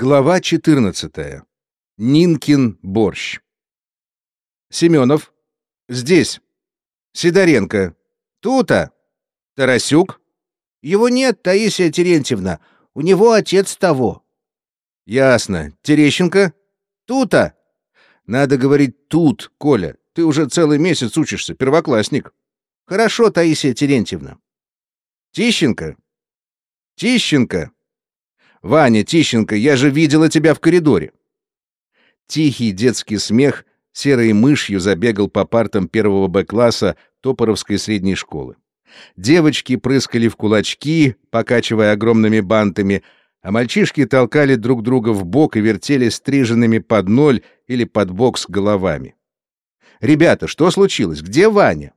Глава 14. Нинкин борщ. Семенов. Здесь. Сидоренко. Тута. Тарасюк. Его нет, Таисия Терентьевна. У него отец того. Ясно. Терещенко. Тута. Надо говорить тут, Коля. Ты уже целый месяц учишься, первоклассник. Хорошо, Таисия Терентьевна. Тищенко. Тищенко. Ваня Тищенко, я же видела тебя в коридоре. Тихий детский смех серой мышью забегал по партам первого Б-класса Топоровской средней школы. Девочки прыскали в кулачки, покачивая огромными бантами, а мальчишки толкали друг друга в бок и вертели стриженными под ноль или под бокс головами. «Ребята, что случилось? Где Ваня?»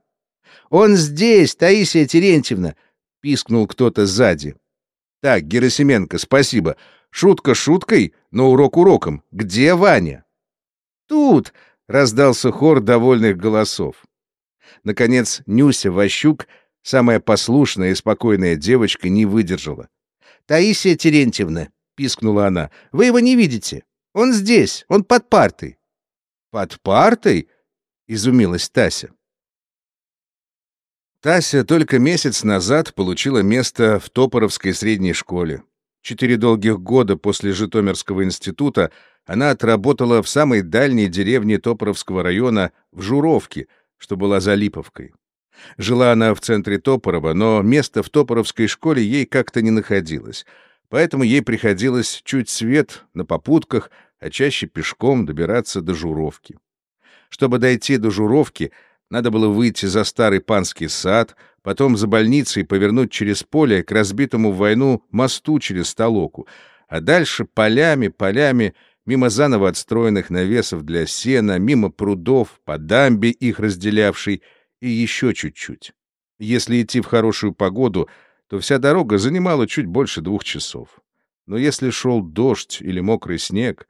«Он здесь, Таисия Терентьевна!» — пискнул кто-то сзади. Так, Герасименко, спасибо. Шутка шуткой, но урок уроком. Где Ваня? Тут, раздался хор довольных голосов. Наконец, Нюся Ващук, самая послушная и спокойная девочка, не выдержала. «Таисия Терентьевна», — пискнула она, — «вы его не видите. Он здесь, он под партой». «Под партой?» — изумилась Тася. Тася только месяц назад получила место в Топоровской средней школе. Четыре долгих года после Житомирского института она отработала в самой дальней деревне Топоровского района в Журовке, что была за Липовкой. Жила она в центре Топорова, но место в Топоровской школе ей как-то не находилось, поэтому ей приходилось чуть свет на попутках, а чаще пешком добираться до Журовки. Чтобы дойти до Журовки — надо было выйти за старый панский сад, потом за больницей повернуть через поле к разбитому в войну мосту через Толоку, а дальше полями, полями, мимо заново отстроенных навесов для сена, мимо прудов, по дамбе их разделявшей, и еще чуть-чуть. Если идти в хорошую погоду, то вся дорога занимала чуть больше двух часов. Но если шел дождь или мокрый снег...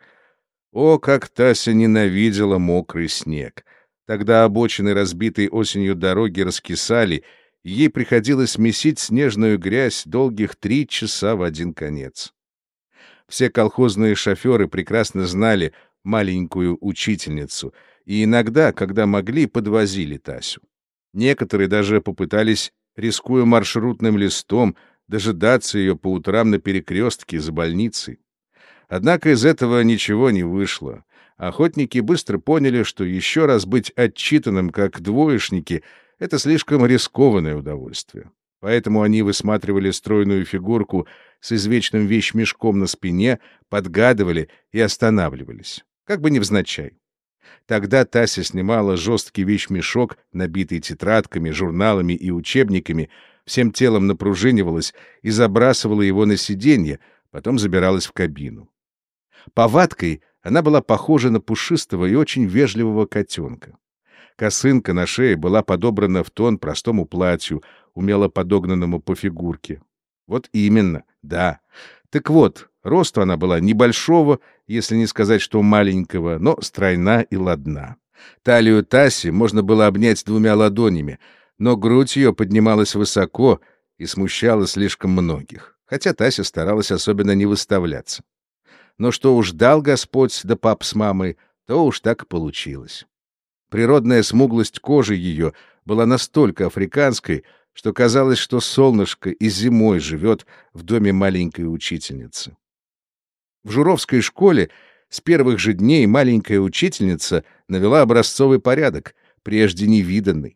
О, как Тася ненавидела мокрый снег! Тогда обочины разбитой осенью дороги раскисали, и ей приходилось месить снежную грязь долгих три часа в один конец. Все колхозные шоферы прекрасно знали маленькую учительницу, и иногда, когда могли, подвозили Тасю. Некоторые даже попытались, рискуя маршрутным листом, дожидаться ее по утрам на перекрестке за больницей. Однако из этого ничего не вышло. Охотники быстро поняли, что еще раз быть отчитанным как двоечники — это слишком рискованное удовольствие. Поэтому они высматривали стройную фигурку с извечным вещмешком на спине, подгадывали и останавливались, как бы невзначай. Тогда Тася снимала жесткий вещмешок, набитый тетрадками, журналами и учебниками, всем телом напружинивалась и забрасывала его на сиденье, потом забиралась в кабину. Повадкой она была похожа на пушистого и очень вежливого котенка. Косынка на шее была подобрана в тон простому платью, умело подогнанному по фигурке. Вот именно, да. Так вот, росту она была небольшого, если не сказать, что маленького, но стройна и ладна. Талию Таси можно было обнять двумя ладонями, но грудь ее поднималась высоко и смущала слишком многих, хотя Тася старалась особенно не выставляться но что уж дал Господь да пап с мамой, то уж так и получилось. Природная смуглость кожи ее была настолько африканской, что казалось, что солнышко и зимой живет в доме маленькой учительницы. В Журовской школе с первых же дней маленькая учительница навела образцовый порядок, прежде невиданный.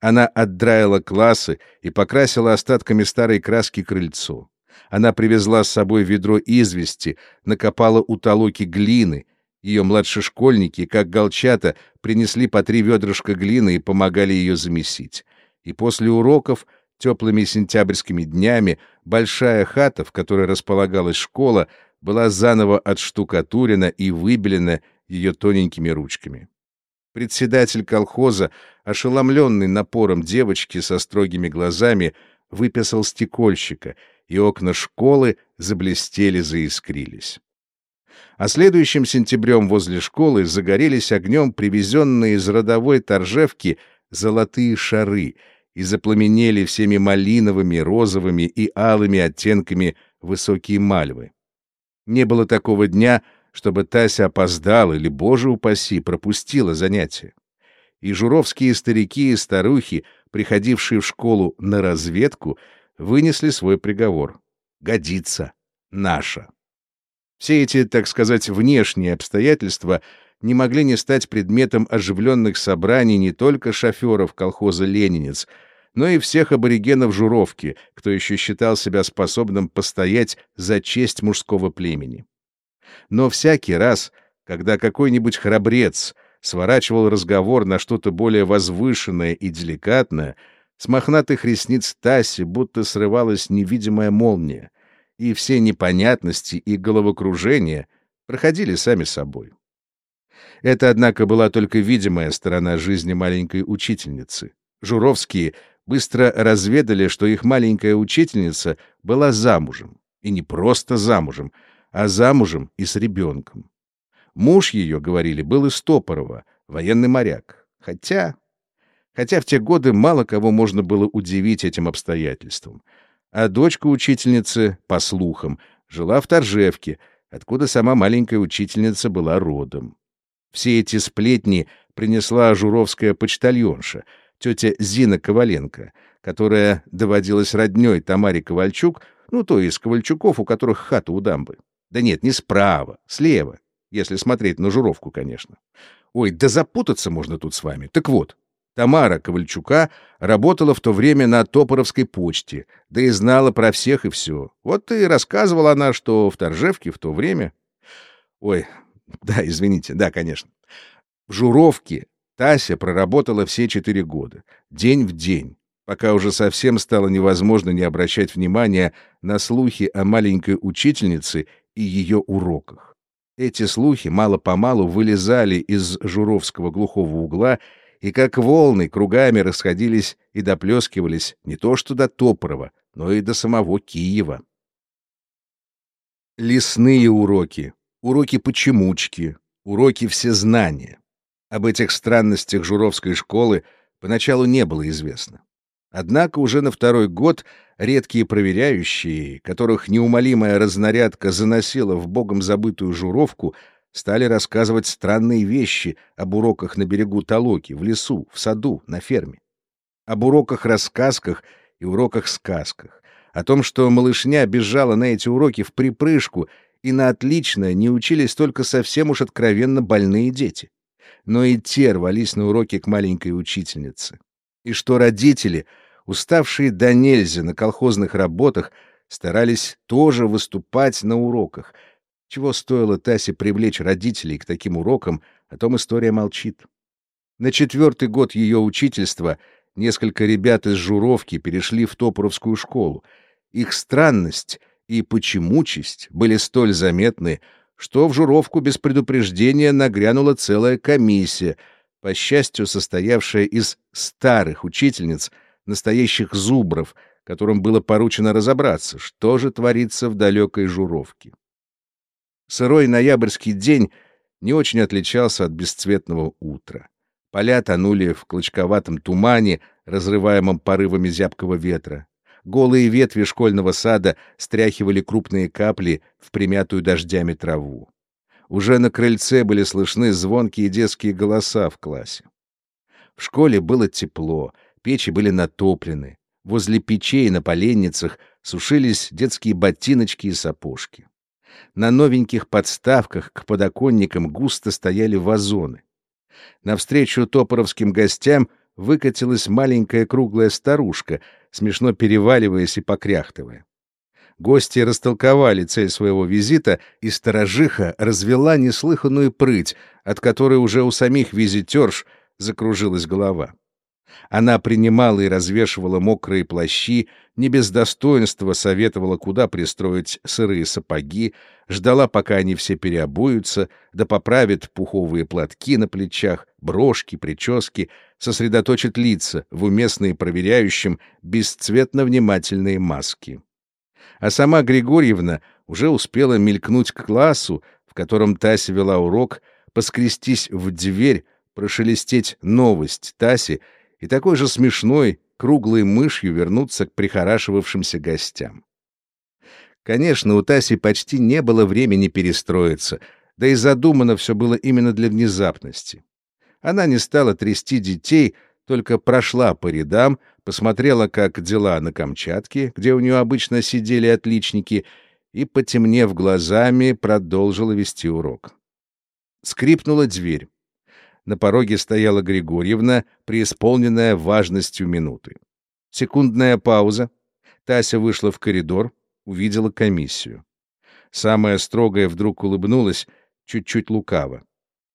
Она отдраила классы и покрасила остатками старой краски крыльцо. Она привезла с собой ведро извести, накопала у толоки глины. Ее младшешкольники, как голчата, принесли по три ведрышка глины и помогали ее замесить. И после уроков, теплыми сентябрьскими днями, большая хата, в которой располагалась школа, была заново отштукатурена и выбелена ее тоненькими ручками. Председатель колхоза, ошеломленный напором девочки со строгими глазами, выписал стекольщика — и окна школы заблестели, заискрились. А следующим сентябрем возле школы загорелись огнем привезенные из родовой торжевки золотые шары и запламенели всеми малиновыми, розовыми и алыми оттенками высокие мальвы. Не было такого дня, чтобы Тася опоздала или, боже упаси, пропустила занятие. И журовские старики и старухи, приходившие в школу на разведку, вынесли свой приговор. Годится. Наша. Все эти, так сказать, внешние обстоятельства не могли не стать предметом оживленных собраний не только шоферов колхоза «Ленинец», но и всех аборигенов Журовки, кто еще считал себя способным постоять за честь мужского племени. Но всякий раз, когда какой-нибудь храбрец сворачивал разговор на что-то более возвышенное и деликатное, с мохнатых ресниц Таси будто срывалась невидимая молния, и все непонятности и головокружения проходили сами собой. Это, однако, была только видимая сторона жизни маленькой учительницы. Журовские быстро разведали, что их маленькая учительница была замужем. И не просто замужем, а замужем и с ребенком. Муж ее, говорили, был из Топорова, военный моряк. Хотя... Хотя в те годы мало кого можно было удивить этим обстоятельством. А дочка учительницы, по слухам, жила в Торжевке, откуда сама маленькая учительница была родом. Все эти сплетни принесла журовская почтальонша — тетя Зина Коваленко, которая доводилась роднёй Тамаре Ковальчук, ну, то есть Ковальчуков, у которых хата у дамбы. Да нет, не справа, слева, если смотреть на журовку, конечно. Ой, да запутаться можно тут с вами. Так вот, Тамара Ковальчука работала в то время на Топоровской почте, да и знала про всех и все. Вот и рассказывала она, что в Торжевке в то время... Ой, да, извините, да, конечно. В Журовке Тася проработала все четыре года, день в день, пока уже совсем стало невозможно не обращать внимания на слухи о маленькой учительнице и ее уроках. Эти слухи мало-помалу вылезали из журовского глухого угла и как волны кругами расходились и доплескивались не то что до Топорова, но и до самого Киева. Лесные уроки, уроки почемучки, уроки всезнания. Об этих странностях Журовской школы поначалу не было известно. Однако уже на второй год редкие проверяющие, которых неумолимая разнарядка заносила в богом забытую Журовку, стали рассказывать странные вещи об уроках на берегу Толоки, в лесу, в саду, на ферме. Об уроках-рассказках и уроках-сказках. О том, что малышня бежала на эти уроки в припрыжку, и на отлично не учились только совсем уж откровенно больные дети но и те рвались на уроки к маленькой учительнице. И что родители, уставшие до нельзя на колхозных работах, старались тоже выступать на уроках. Чего стоило Тасе привлечь родителей к таким урокам, о том история молчит. На четвертый год ее учительства несколько ребят из Журовки перешли в Топоровскую школу. Их странность и почемучесть были столь заметны, что в Журовку без предупреждения нагрянула целая комиссия, по счастью, состоявшая из старых учительниц, настоящих зубров, которым было поручено разобраться, что же творится в далекой Журовке. Сырой ноябрьский день не очень отличался от бесцветного утра. Поля тонули в клочковатом тумане, разрываемом порывами зябкого ветра. Голые ветви школьного сада стряхивали крупные капли в примятую дождями траву. Уже на крыльце были слышны звонкие детские голоса в классе. В школе было тепло, печи были натоплены. Возле печей на поленницах сушились детские ботиночки и сапожки. На новеньких подставках к подоконникам густо стояли вазоны. Навстречу топоровским гостям выкатилась маленькая круглая старушка — смешно переваливаясь и покряхтывая. Гости растолковали цель своего визита, и сторожиха развела неслыханную прыть, от которой уже у самих визитерш закружилась голова. Она принимала и развешивала мокрые плащи, не без достоинства советовала, куда пристроить сырые сапоги, ждала, пока они все переобуются, да поправят пуховые платки на плечах, брошки, прически, сосредоточит лица в уместные проверяющим бесцветно внимательные маски. А сама Григорьевна уже успела мелькнуть к классу, в котором Тася вела урок, поскрестись в дверь, прошелестеть новость Таси и такой же смешной, круглой мышью вернуться к прихорашивавшимся гостям. Конечно, у Таси почти не было времени перестроиться, да и задумано все было именно для внезапности. Она не стала трясти детей, только прошла по рядам, посмотрела, как дела на Камчатке, где у нее обычно сидели отличники, и, потемнев глазами, продолжила вести урок. Скрипнула дверь. На пороге стояла Григорьевна, преисполненная важностью минуты. Секундная пауза. Тася вышла в коридор, увидела комиссию. Самая строгая вдруг улыбнулась, чуть-чуть лукаво.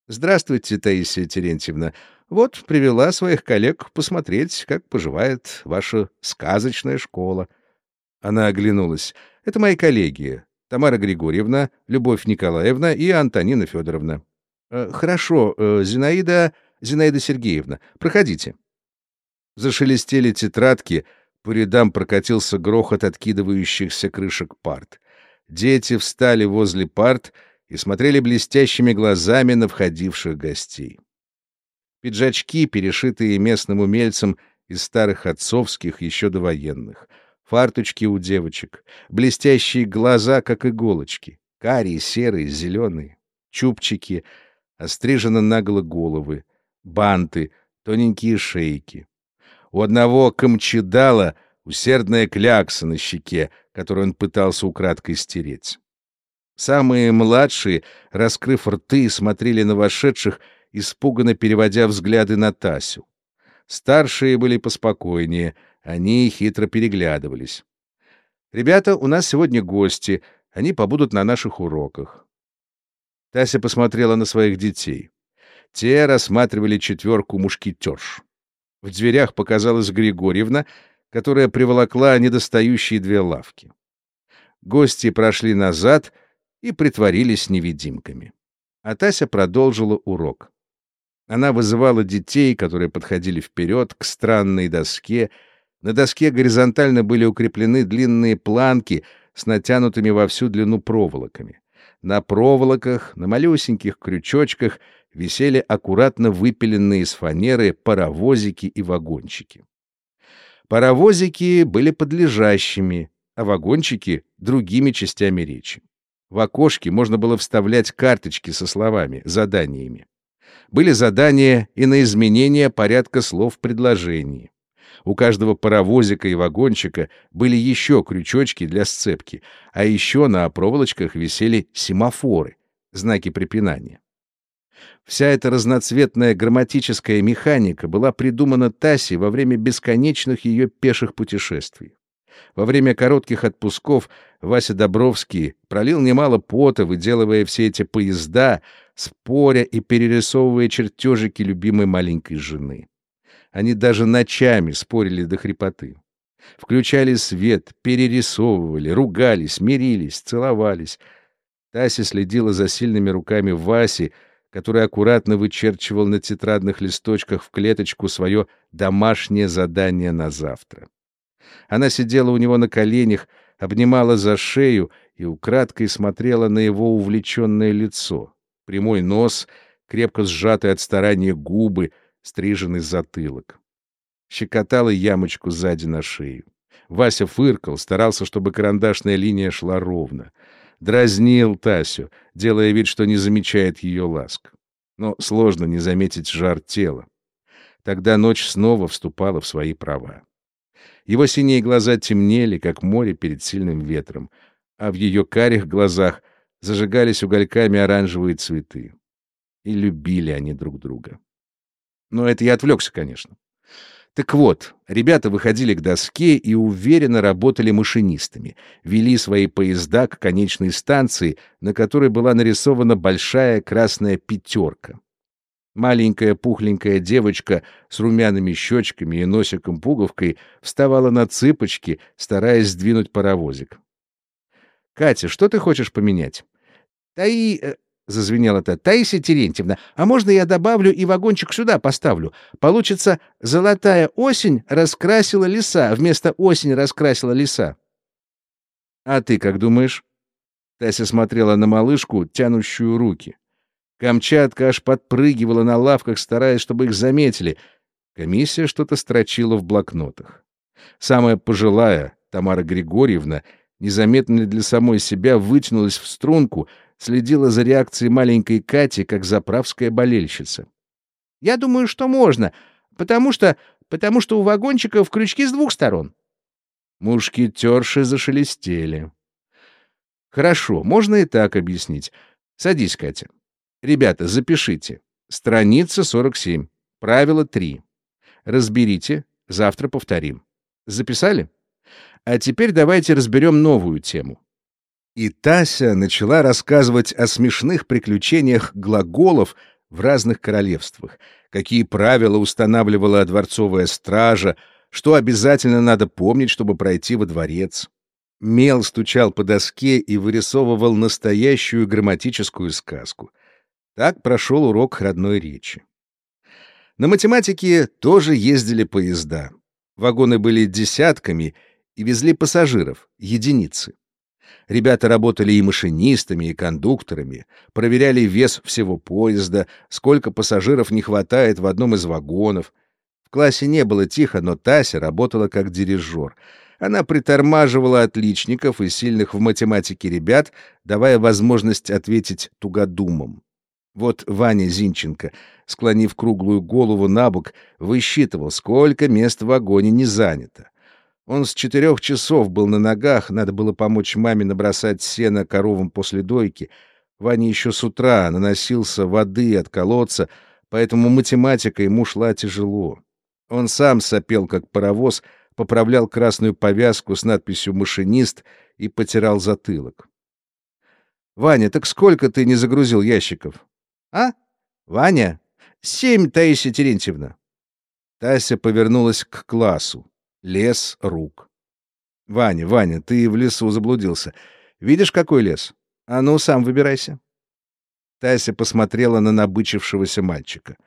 «Здравствуйте, Таисия Терентьевна. Вот привела своих коллег посмотреть, как поживает ваша сказочная школа». Она оглянулась. «Это мои коллеги. Тамара Григорьевна, Любовь Николаевна и Антонина Федоровна. Э, «Хорошо, э, Зинаида... Зинаида Сергеевна, проходите». Зашелестели тетрадки, по рядам прокатился грохот откидывающихся крышек парт. Дети встали возле парт и смотрели блестящими глазами на входивших гостей. Пиджачки, перешитые местным умельцем из старых отцовских, еще до военных. Фарточки у девочек, блестящие глаза, как иголочки, карие, серые, зеленые, чубчики — острижены наголо головы, банты, тоненькие шейки. У одного камчедала усердная клякса на щеке, которую он пытался украдкой стереть. Самые младшие, раскрыв рты, смотрели на вошедших, испуганно переводя взгляды на Тасю. Старшие были поспокойнее, они хитро переглядывались. «Ребята, у нас сегодня гости, они побудут на наших уроках. Тася посмотрела на своих детей. Те рассматривали четверку мушкетерш. В дверях показалась Григорьевна, которая приволокла недостающие две лавки. Гости прошли назад и притворились невидимками. А Тася продолжила урок. Она вызывала детей, которые подходили вперед к странной доске. На доске горизонтально были укреплены длинные планки с натянутыми во всю длину проволоками. На проволоках, на малюсеньких крючочках висели аккуратно выпиленные из фанеры паровозики и вагончики. Паровозики были подлежащими, а вагончики — другими частями речи. В окошке можно было вставлять карточки со словами, заданиями. Были задания и на изменение порядка слов в предложении. У каждого паровозика и вагончика были еще крючочки для сцепки, а еще на проволочках висели семафоры, знаки препинания. Вся эта разноцветная грамматическая механика была придумана Таси во время бесконечных ее пеших путешествий. Во время коротких отпусков Вася Добровский пролил немало пота, выделывая все эти поезда, споря и перерисовывая чертежики любимой маленькой жены. Они даже ночами спорили до хрипоты. Включали свет, перерисовывали, ругались, мирились, целовались. Тася следила за сильными руками Васи, который аккуратно вычерчивал на тетрадных листочках в клеточку свое домашнее задание на завтра. Она сидела у него на коленях, обнимала за шею и украдкой смотрела на его увлеченное лицо. Прямой нос, крепко сжатые от старания губы — стриженный затылок. Щекотала ямочку сзади на шею. Вася фыркал, старался, чтобы карандашная линия шла ровно. Дразнил Тасю, делая вид, что не замечает ее ласк. Но сложно не заметить жар тела. Тогда ночь снова вступала в свои права. Его синие глаза темнели, как море перед сильным ветром, а в ее карих глазах зажигались угольками оранжевые цветы. И любили они друг друга. Но это я отвлекся, конечно. Так вот, ребята выходили к доске и уверенно работали машинистами, вели свои поезда к конечной станции, на которой была нарисована большая красная пятерка. Маленькая пухленькая девочка с румяными щечками и носиком-пуговкой вставала на цыпочки, стараясь сдвинуть паровозик. «Катя, что ты хочешь поменять?» «Да и э, зазвенел это. Таисия Терентьевна, а можно я добавлю и вагончик сюда поставлю? Получится «Золотая осень раскрасила леса» вместо «Осень раскрасила леса». А ты как думаешь? Тася смотрела на малышку, тянущую руки. Камчатка аж подпрыгивала на лавках, стараясь, чтобы их заметили. Комиссия что-то строчила в блокнотах. Самая пожилая, Тамара Григорьевна, незаметно для самой себя вытянулась в струнку, следила за реакцией маленькой Кати, как заправская болельщица. «Я думаю, что можно, потому что... потому что у вагончиков крючки с двух сторон». Мушкетерши зашелестели. «Хорошо, можно и так объяснить. Садись, Катя. Ребята, запишите. Страница 47. Правило 3. Разберите, завтра повторим. Записали? А теперь давайте разберем новую тему. И Тася начала рассказывать о смешных приключениях глаголов в разных королевствах, какие правила устанавливала дворцовая стража, что обязательно надо помнить, чтобы пройти во дворец. Мел стучал по доске и вырисовывал настоящую грамматическую сказку. Так прошел урок родной речи. На математике тоже ездили поезда. Вагоны были десятками и везли пассажиров, единицы. Ребята работали и машинистами, и кондукторами, проверяли вес всего поезда, сколько пассажиров не хватает в одном из вагонов. В классе не было тихо, но Тася работала как дирижер. Она притормаживала отличников и сильных в математике ребят, давая возможность ответить тугодумом. Вот Ваня Зинченко, склонив круглую голову на бок, высчитывал, сколько мест в вагоне не занято. Он с четырех часов был на ногах, надо было помочь маме набросать сено коровам после дойки. Ваня еще с утра наносился воды от колодца, поэтому математика ему шла тяжело. Он сам сопел, как паровоз, поправлял красную повязку с надписью «Машинист» и потирал затылок. «Ваня, так сколько ты не загрузил ящиков?» А? Ваня? Семь, Таисия Терентьевна. Тася повернулась к классу. Лес рук. Ваня, Ваня, ты в лесу заблудился. Видишь, какой лес? А ну, сам выбирайся. Тася посмотрела на набычившегося мальчика.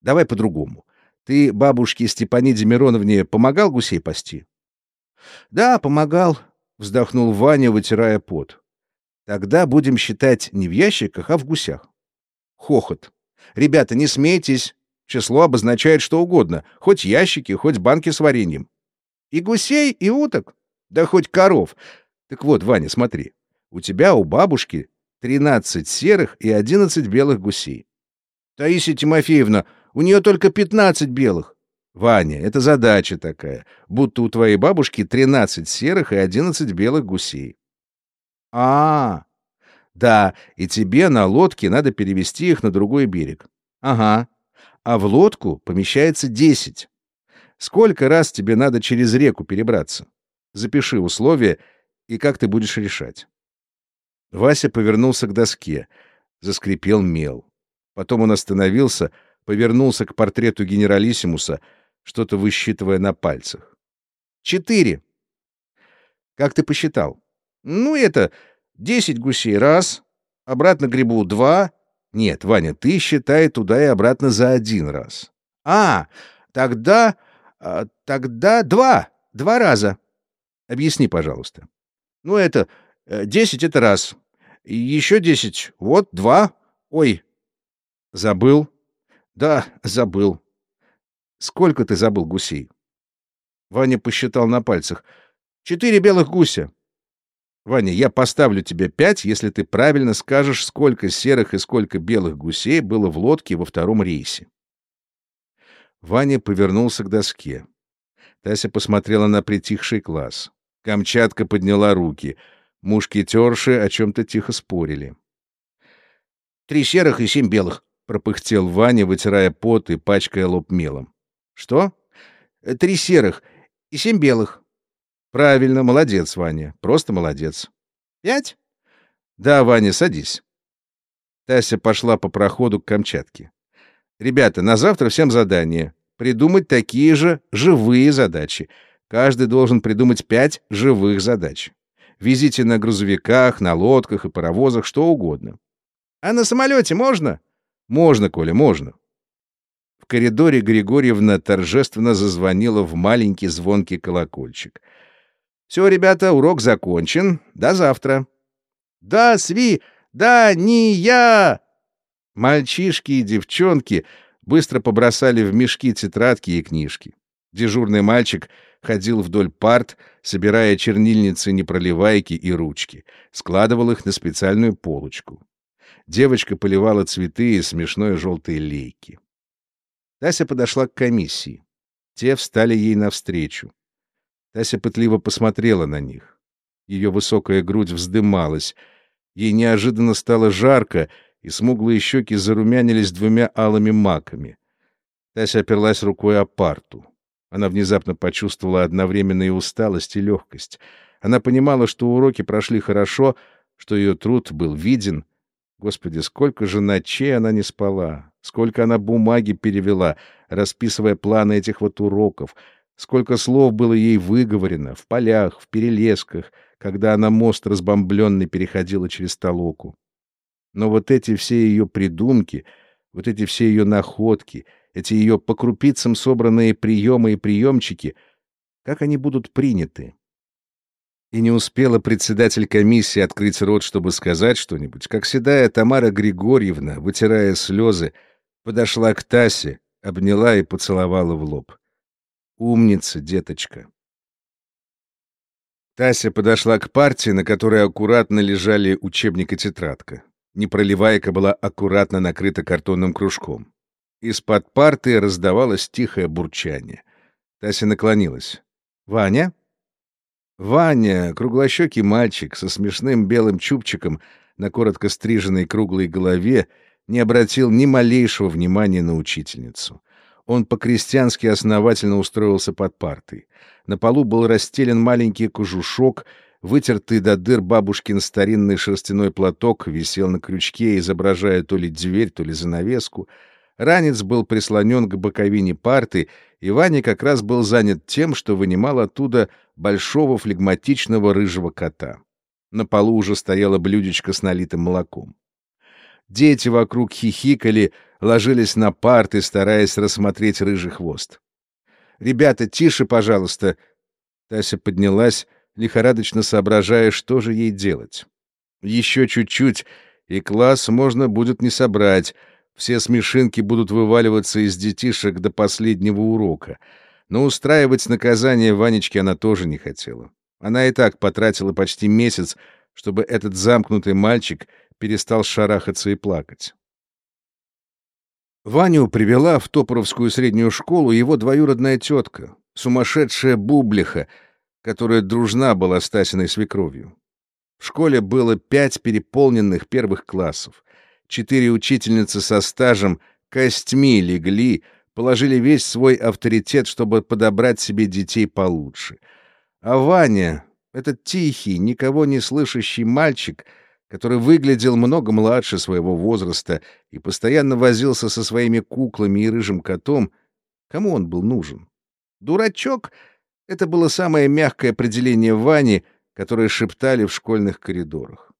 Давай по-другому. Ты бабушке Степаниде Мироновне помогал гусей пасти? Да, помогал, вздохнул Ваня, вытирая пот. Тогда будем считать не в ящиках, а в гусях. Хохот. «Ребята, не смейтесь. Число обозначает что угодно. Хоть ящики, хоть банки с вареньем. И гусей, и уток. Да хоть коров. Так вот, Ваня, смотри. У тебя, у бабушки, 13 серых и 11 белых гусей. Таисия Тимофеевна, у нее только 15 белых. Ваня, это задача такая, будто у твоей бабушки 13 серых и 11 белых гусей. А, -а, -а да, и тебе на лодке надо перевести их на другой берег. Ага. А в лодку помещается десять. Сколько раз тебе надо через реку перебраться? Запиши условия и как ты будешь решать. Вася повернулся к доске. Заскрипел мел. Потом он остановился, повернулся к портрету генералиссимуса, что-то высчитывая на пальцах. «Четыре». «Как ты посчитал?» «Ну, это Десять гусей — раз, обратно грибу — два. Нет, Ваня, ты считай туда и обратно за один раз. А, тогда... А, тогда два. Два раза. Объясни, пожалуйста. Ну, это... Э, десять — это раз. Еще десять. Вот, два. Ой. Забыл? Да, забыл. Сколько ты забыл гусей? Ваня посчитал на пальцах. Четыре белых гуся. Ваня, я поставлю тебе пять, если ты правильно скажешь, сколько серых и сколько белых гусей было в лодке во втором рейсе. Ваня повернулся к доске. Тася посмотрела на притихший класс. Камчатка подняла руки. Мушкетерши о чем-то тихо спорили. «Три серых и семь белых», — пропыхтел Ваня, вытирая пот и пачкая лоб мелом. «Что?» «Три серых и семь белых». Правильно, молодец, Ваня. Просто молодец. Пять? Да, Ваня, садись. Тася пошла по проходу к Камчатке. Ребята, на завтра всем задание. Придумать такие же живые задачи. Каждый должен придумать пять живых задач. Везите на грузовиках, на лодках и паровозах, что угодно. А на самолете можно? Можно, Коля, можно. В коридоре Григорьевна торжественно зазвонила в маленький звонкий колокольчик — все, ребята, урок закончен. До завтра. Да, сви, да, не я. Мальчишки и девчонки быстро побросали в мешки тетрадки и книжки. Дежурный мальчик ходил вдоль парт, собирая чернильницы, непроливайки и ручки, складывал их на специальную полочку. Девочка поливала цветы из смешной желтой лейки. Тася подошла к комиссии. Те встали ей навстречу. Тася пытливо посмотрела на них. Ее высокая грудь вздымалась. Ей неожиданно стало жарко, и смуглые щеки зарумянились двумя алыми маками. Тася оперлась рукой о парту. Она внезапно почувствовала одновременно и усталость, и легкость. Она понимала, что уроки прошли хорошо, что ее труд был виден. Господи, сколько же ночей она не спала, сколько она бумаги перевела, расписывая планы этих вот уроков, сколько слов было ей выговорено в полях, в перелесках, когда она мост разбомбленный переходила через толоку. Но вот эти все ее придумки, вот эти все ее находки, эти ее по крупицам собранные приемы и приемчики, как они будут приняты? И не успела председатель комиссии открыть рот, чтобы сказать что-нибудь, как седая Тамара Григорьевна, вытирая слезы, подошла к Тасе, обняла и поцеловала в лоб. «Умница, деточка!» Тася подошла к партии, на которой аккуратно лежали учебник и тетрадка. Непроливайка была аккуратно накрыта картонным кружком. Из-под парты раздавалось тихое бурчание. Тася наклонилась. «Ваня?» Ваня, круглощекий мальчик со смешным белым чубчиком на коротко стриженной круглой голове, не обратил ни малейшего внимания на учительницу. Он по-крестьянски основательно устроился под партой. На полу был расстелен маленький кожушок, вытертый до дыр бабушкин старинный шерстяной платок висел на крючке, изображая то ли дверь, то ли занавеску. Ранец был прислонен к боковине парты, и Ваня как раз был занят тем, что вынимал оттуда большого флегматичного рыжего кота. На полу уже стояло блюдечко с налитым молоком. Дети вокруг хихикали, ложились на парты, стараясь рассмотреть рыжий хвост. «Ребята, тише, пожалуйста!» Тася поднялась, лихорадочно соображая, что же ей делать. «Еще чуть-чуть, и класс можно будет не собрать. Все смешинки будут вываливаться из детишек до последнего урока. Но устраивать наказание Ванечке она тоже не хотела. Она и так потратила почти месяц, чтобы этот замкнутый мальчик перестал шарахаться и плакать. Ваню привела в Топоровскую среднюю школу его двоюродная тетка, сумасшедшая бублиха, которая дружна была с Тасиной свекровью. В школе было пять переполненных первых классов. Четыре учительницы со стажем костьми легли, положили весь свой авторитет, чтобы подобрать себе детей получше. А Ваня, этот тихий, никого не слышащий мальчик, который выглядел много младше своего возраста и постоянно возился со своими куклами и рыжим котом, кому он был нужен? Дурачок — это было самое мягкое определение Вани, которое шептали в школьных коридорах.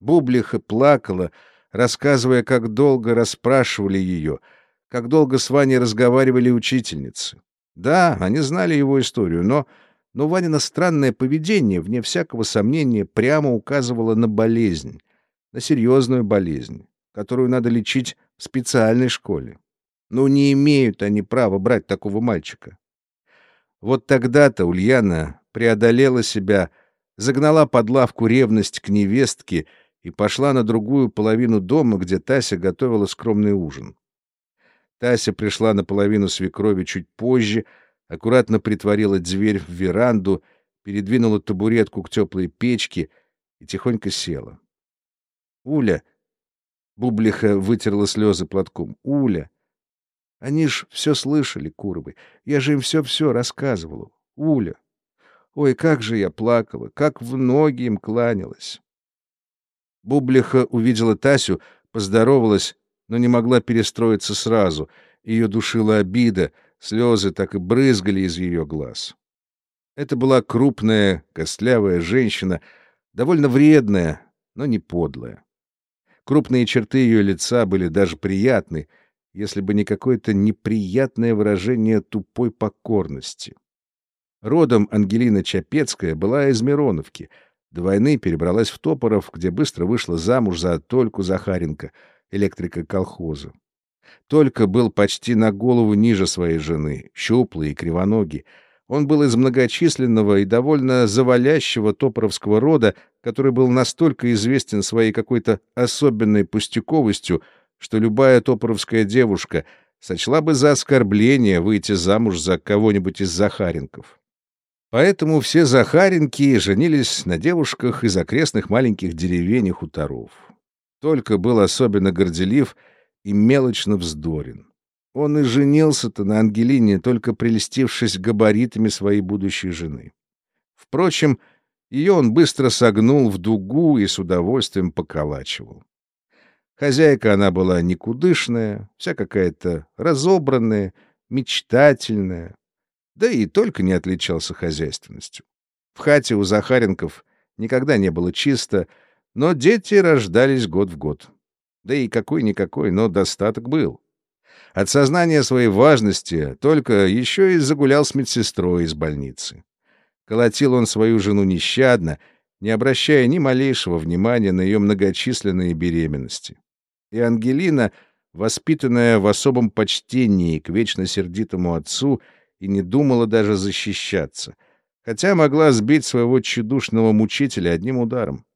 Бублиха плакала, рассказывая, как долго расспрашивали ее — как долго с Ваней разговаривали учительницы. Да, они знали его историю, но, но Ванина странное поведение, вне всякого сомнения, прямо указывало на болезнь, на серьезную болезнь, которую надо лечить в специальной школе. Но не имеют они права брать такого мальчика. Вот тогда-то Ульяна преодолела себя, загнала под лавку ревность к невестке и пошла на другую половину дома, где Тася готовила скромный ужин. Тася пришла наполовину свекрови чуть позже, аккуратно притворила дверь в веранду, передвинула табуретку к теплой печке и тихонько села. «Уля!» — Бублиха вытерла слезы платком. «Уля! Они ж все слышали, Куровы. Я же им все-все рассказывала. Уля! Ой, как же я плакала, как в ноги им кланялась!» Бублиха увидела Тасю, поздоровалась но не могла перестроиться сразу. Ее душила обида, слезы так и брызгали из ее глаз. Это была крупная, костлявая женщина, довольно вредная, но не подлая. Крупные черты ее лица были даже приятны, если бы не какое-то неприятное выражение тупой покорности. Родом Ангелина Чапецкая была из Мироновки. До войны перебралась в Топоров, где быстро вышла замуж за Тольку Захаренко — электрика колхоза. Только был почти на голову ниже своей жены, щуплый и кривоногий. Он был из многочисленного и довольно завалящего топоровского рода, который был настолько известен своей какой-то особенной пустяковостью, что любая топоровская девушка сочла бы за оскорбление выйти замуж за кого-нибудь из Захаренков. Поэтому все Захаренки женились на девушках из окрестных маленьких деревень и хуторов. Только был особенно горделив и мелочно вздорен. Он и женился-то на Ангелине, только прельстившись габаритами своей будущей жены. Впрочем, ее он быстро согнул в дугу и с удовольствием поколачивал. Хозяйка она была никудышная, вся какая-то разобранная, мечтательная, да и только не отличался хозяйственностью. В хате у Захаренков никогда не было чисто, но дети рождались год в год. Да и какой-никакой, но достаток был. От сознания своей важности только еще и загулял с медсестрой из больницы. Колотил он свою жену нещадно, не обращая ни малейшего внимания на ее многочисленные беременности. И Ангелина, воспитанная в особом почтении к вечно сердитому отцу, и не думала даже защищаться, хотя могла сбить своего тщедушного мучителя одним ударом.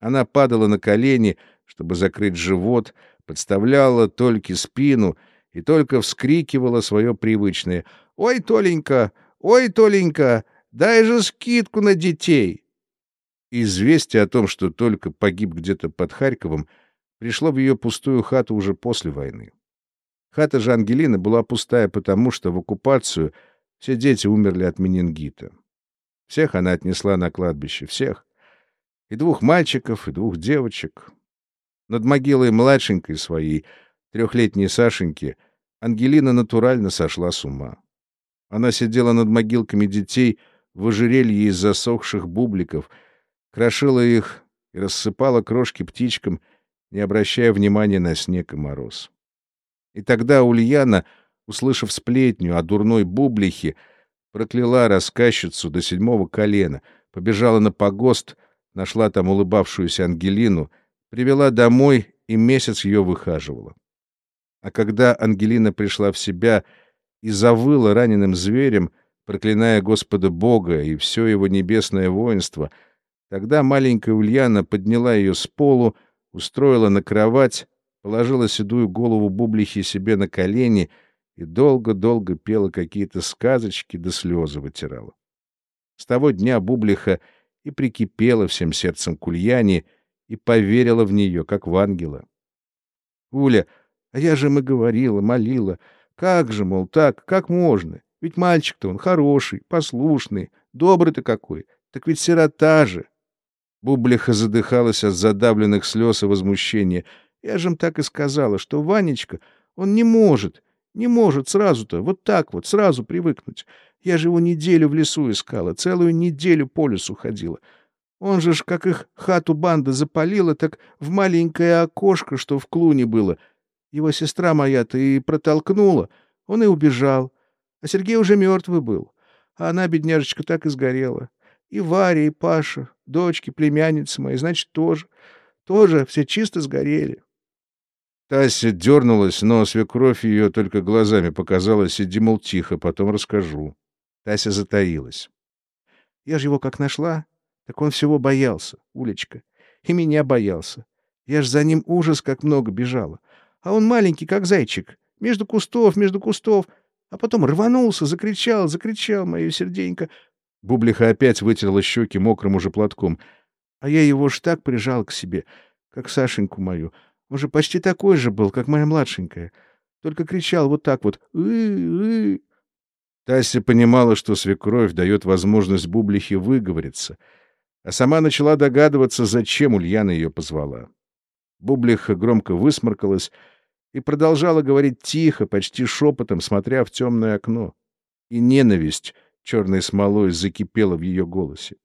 Она падала на колени, чтобы закрыть живот, подставляла только спину — и только вскрикивала свое привычное «Ой, Толенька! Ой, Толенька! Дай же скидку на детей!» Известие о том, что только погиб где-то под Харьковом, пришло в ее пустую хату уже после войны. Хата же Ангелины была пустая потому, что в оккупацию все дети умерли от менингита. Всех она отнесла на кладбище, всех. И двух мальчиков, и двух девочек. Над могилой младшенькой своей — трехлетней Сашеньки, Ангелина натурально сошла с ума. Она сидела над могилками детей в ожерелье из засохших бубликов, крошила их и рассыпала крошки птичкам, не обращая внимания на снег и мороз. И тогда Ульяна, услышав сплетню о дурной бублихе, прокляла рассказчицу до седьмого колена, побежала на погост, нашла там улыбавшуюся Ангелину, привела домой и месяц ее выхаживала. А когда Ангелина пришла в себя и завыла раненым зверем, проклиная Господа Бога и все его небесное воинство, тогда маленькая Ульяна подняла ее с полу, устроила на кровать, положила седую голову бублихи себе на колени и долго-долго пела какие-то сказочки да слезы вытирала. С того дня бублиха и прикипела всем сердцем к Ульяне и поверила в нее, как в ангела. — Уля, а я же ему говорила, молила. Как же, мол, так, как можно? Ведь мальчик-то он хороший, послушный, добрый-то какой. Так ведь сирота же. Бублиха задыхалась от задавленных слез и возмущения. Я же им так и сказала, что Ванечка, он не может, не может сразу-то, вот так вот, сразу привыкнуть. Я же его неделю в лесу искала, целую неделю по лесу ходила. Он же ж, как их хату банда запалила, так в маленькое окошко, что в клуне было — его сестра моя-то и протолкнула. Он и убежал. А Сергей уже мертвый был. А она, бедняжечка, так и сгорела. И Варя, и Паша, дочки, племянницы мои, значит, тоже. Тоже все чисто сгорели. Тася дернулась, но свекровь ее только глазами показала, сиди, мол, тихо, потом расскажу. Тася затаилась. Я же его как нашла, так он всего боялся, Улечка. И меня боялся. Я ж за ним ужас как много бежала а он маленький, как зайчик, между кустов, между кустов, а потом рванулся, закричал, закричал мое серденько. Бублиха опять вытерла щеки мокрым уже платком. А я его ж так прижал к себе, как Сашеньку мою. Он же почти такой же был, как моя младшенькая. Только кричал вот так вот «ы-ы». Тася понимала, что свекровь дает возможность Бублихе выговориться, а сама начала догадываться, зачем Ульяна ее позвала. Бублиха громко высморкалась, и продолжала говорить тихо, почти шепотом, смотря в темное окно. И ненависть черной смолой закипела в ее голосе.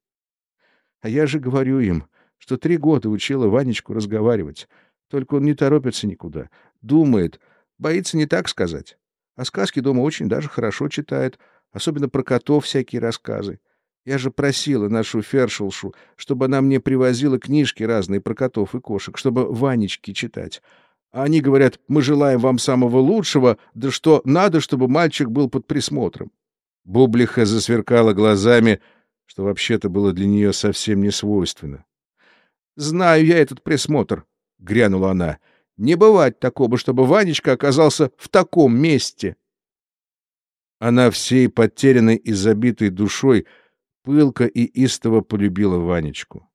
А я же говорю им, что три года учила Ванечку разговаривать. Только он не торопится никуда. Думает, боится не так сказать. А сказки дома очень даже хорошо читает, особенно про котов всякие рассказы. Я же просила нашу фершелшу, чтобы она мне привозила книжки разные про котов и кошек, чтобы Ванечке читать. А они говорят, мы желаем вам самого лучшего, да что надо, чтобы мальчик был под присмотром. Бублиха засверкала глазами, что вообще-то было для нее совсем не свойственно. «Знаю я этот присмотр», — грянула она. «Не бывать такого, чтобы Ванечка оказался в таком месте». Она всей потерянной и забитой душой пылко и истово полюбила Ванечку.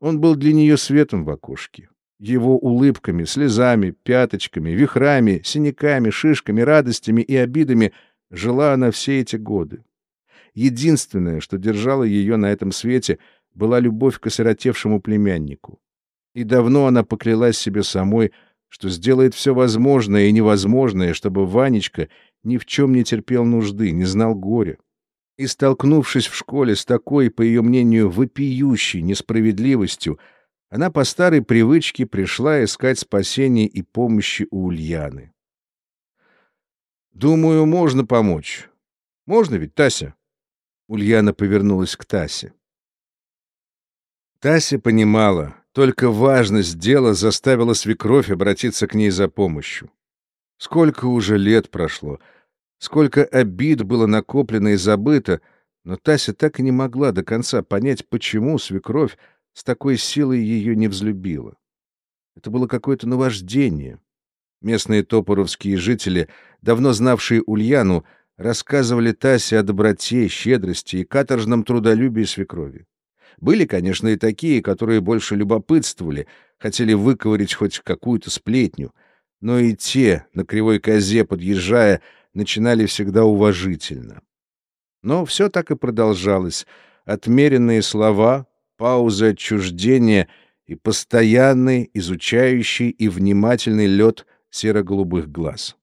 Он был для нее светом в окошке. Его улыбками, слезами, пяточками, вихрами, синяками, шишками, радостями и обидами жила она все эти годы. Единственное, что держало ее на этом свете, была любовь к осиротевшему племяннику. И давно она поклялась себе самой, что сделает все возможное и невозможное, чтобы Ванечка ни в чем не терпел нужды, не знал горя. И, столкнувшись в школе с такой, по ее мнению, вопиющей несправедливостью, она по старой привычке пришла искать спасения и помощи у Ульяны. «Думаю, можно помочь. Можно ведь, Тася?» Ульяна повернулась к Тасе. Тася понимала, только важность дела заставила свекровь обратиться к ней за помощью. Сколько уже лет прошло, сколько обид было накоплено и забыто, но Тася так и не могла до конца понять, почему свекровь с такой силой ее не взлюбила. Это было какое-то наваждение. Местные топоровские жители, давно знавшие Ульяну, рассказывали Тасе о доброте, щедрости и каторжном трудолюбии свекрови. Были, конечно, и такие, которые больше любопытствовали, хотели выковырить хоть какую-то сплетню, но и те, на кривой козе подъезжая, начинали всегда уважительно. Но все так и продолжалось. Отмеренные слова, паузы отчуждения и постоянный, изучающий и внимательный лед серо-голубых глаз.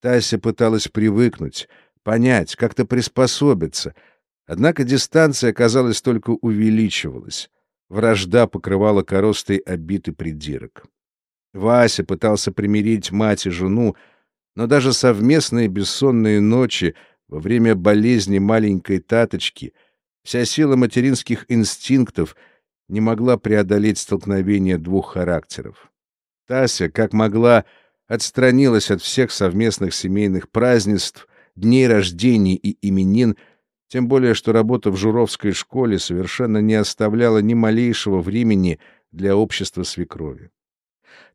Тася пыталась привыкнуть, понять, как-то приспособиться. Однако дистанция, казалось, только увеличивалась. Вражда покрывала коростой обиты придирок. Вася пытался примирить мать и жену, но даже совместные бессонные ночи во время болезни маленькой Таточки — Вся сила материнских инстинктов не могла преодолеть столкновение двух характеров. Тася, как могла, отстранилась от всех совместных семейных празднеств, дней рождений и именин, тем более что работа в Журовской школе совершенно не оставляла ни малейшего времени для общества свекрови.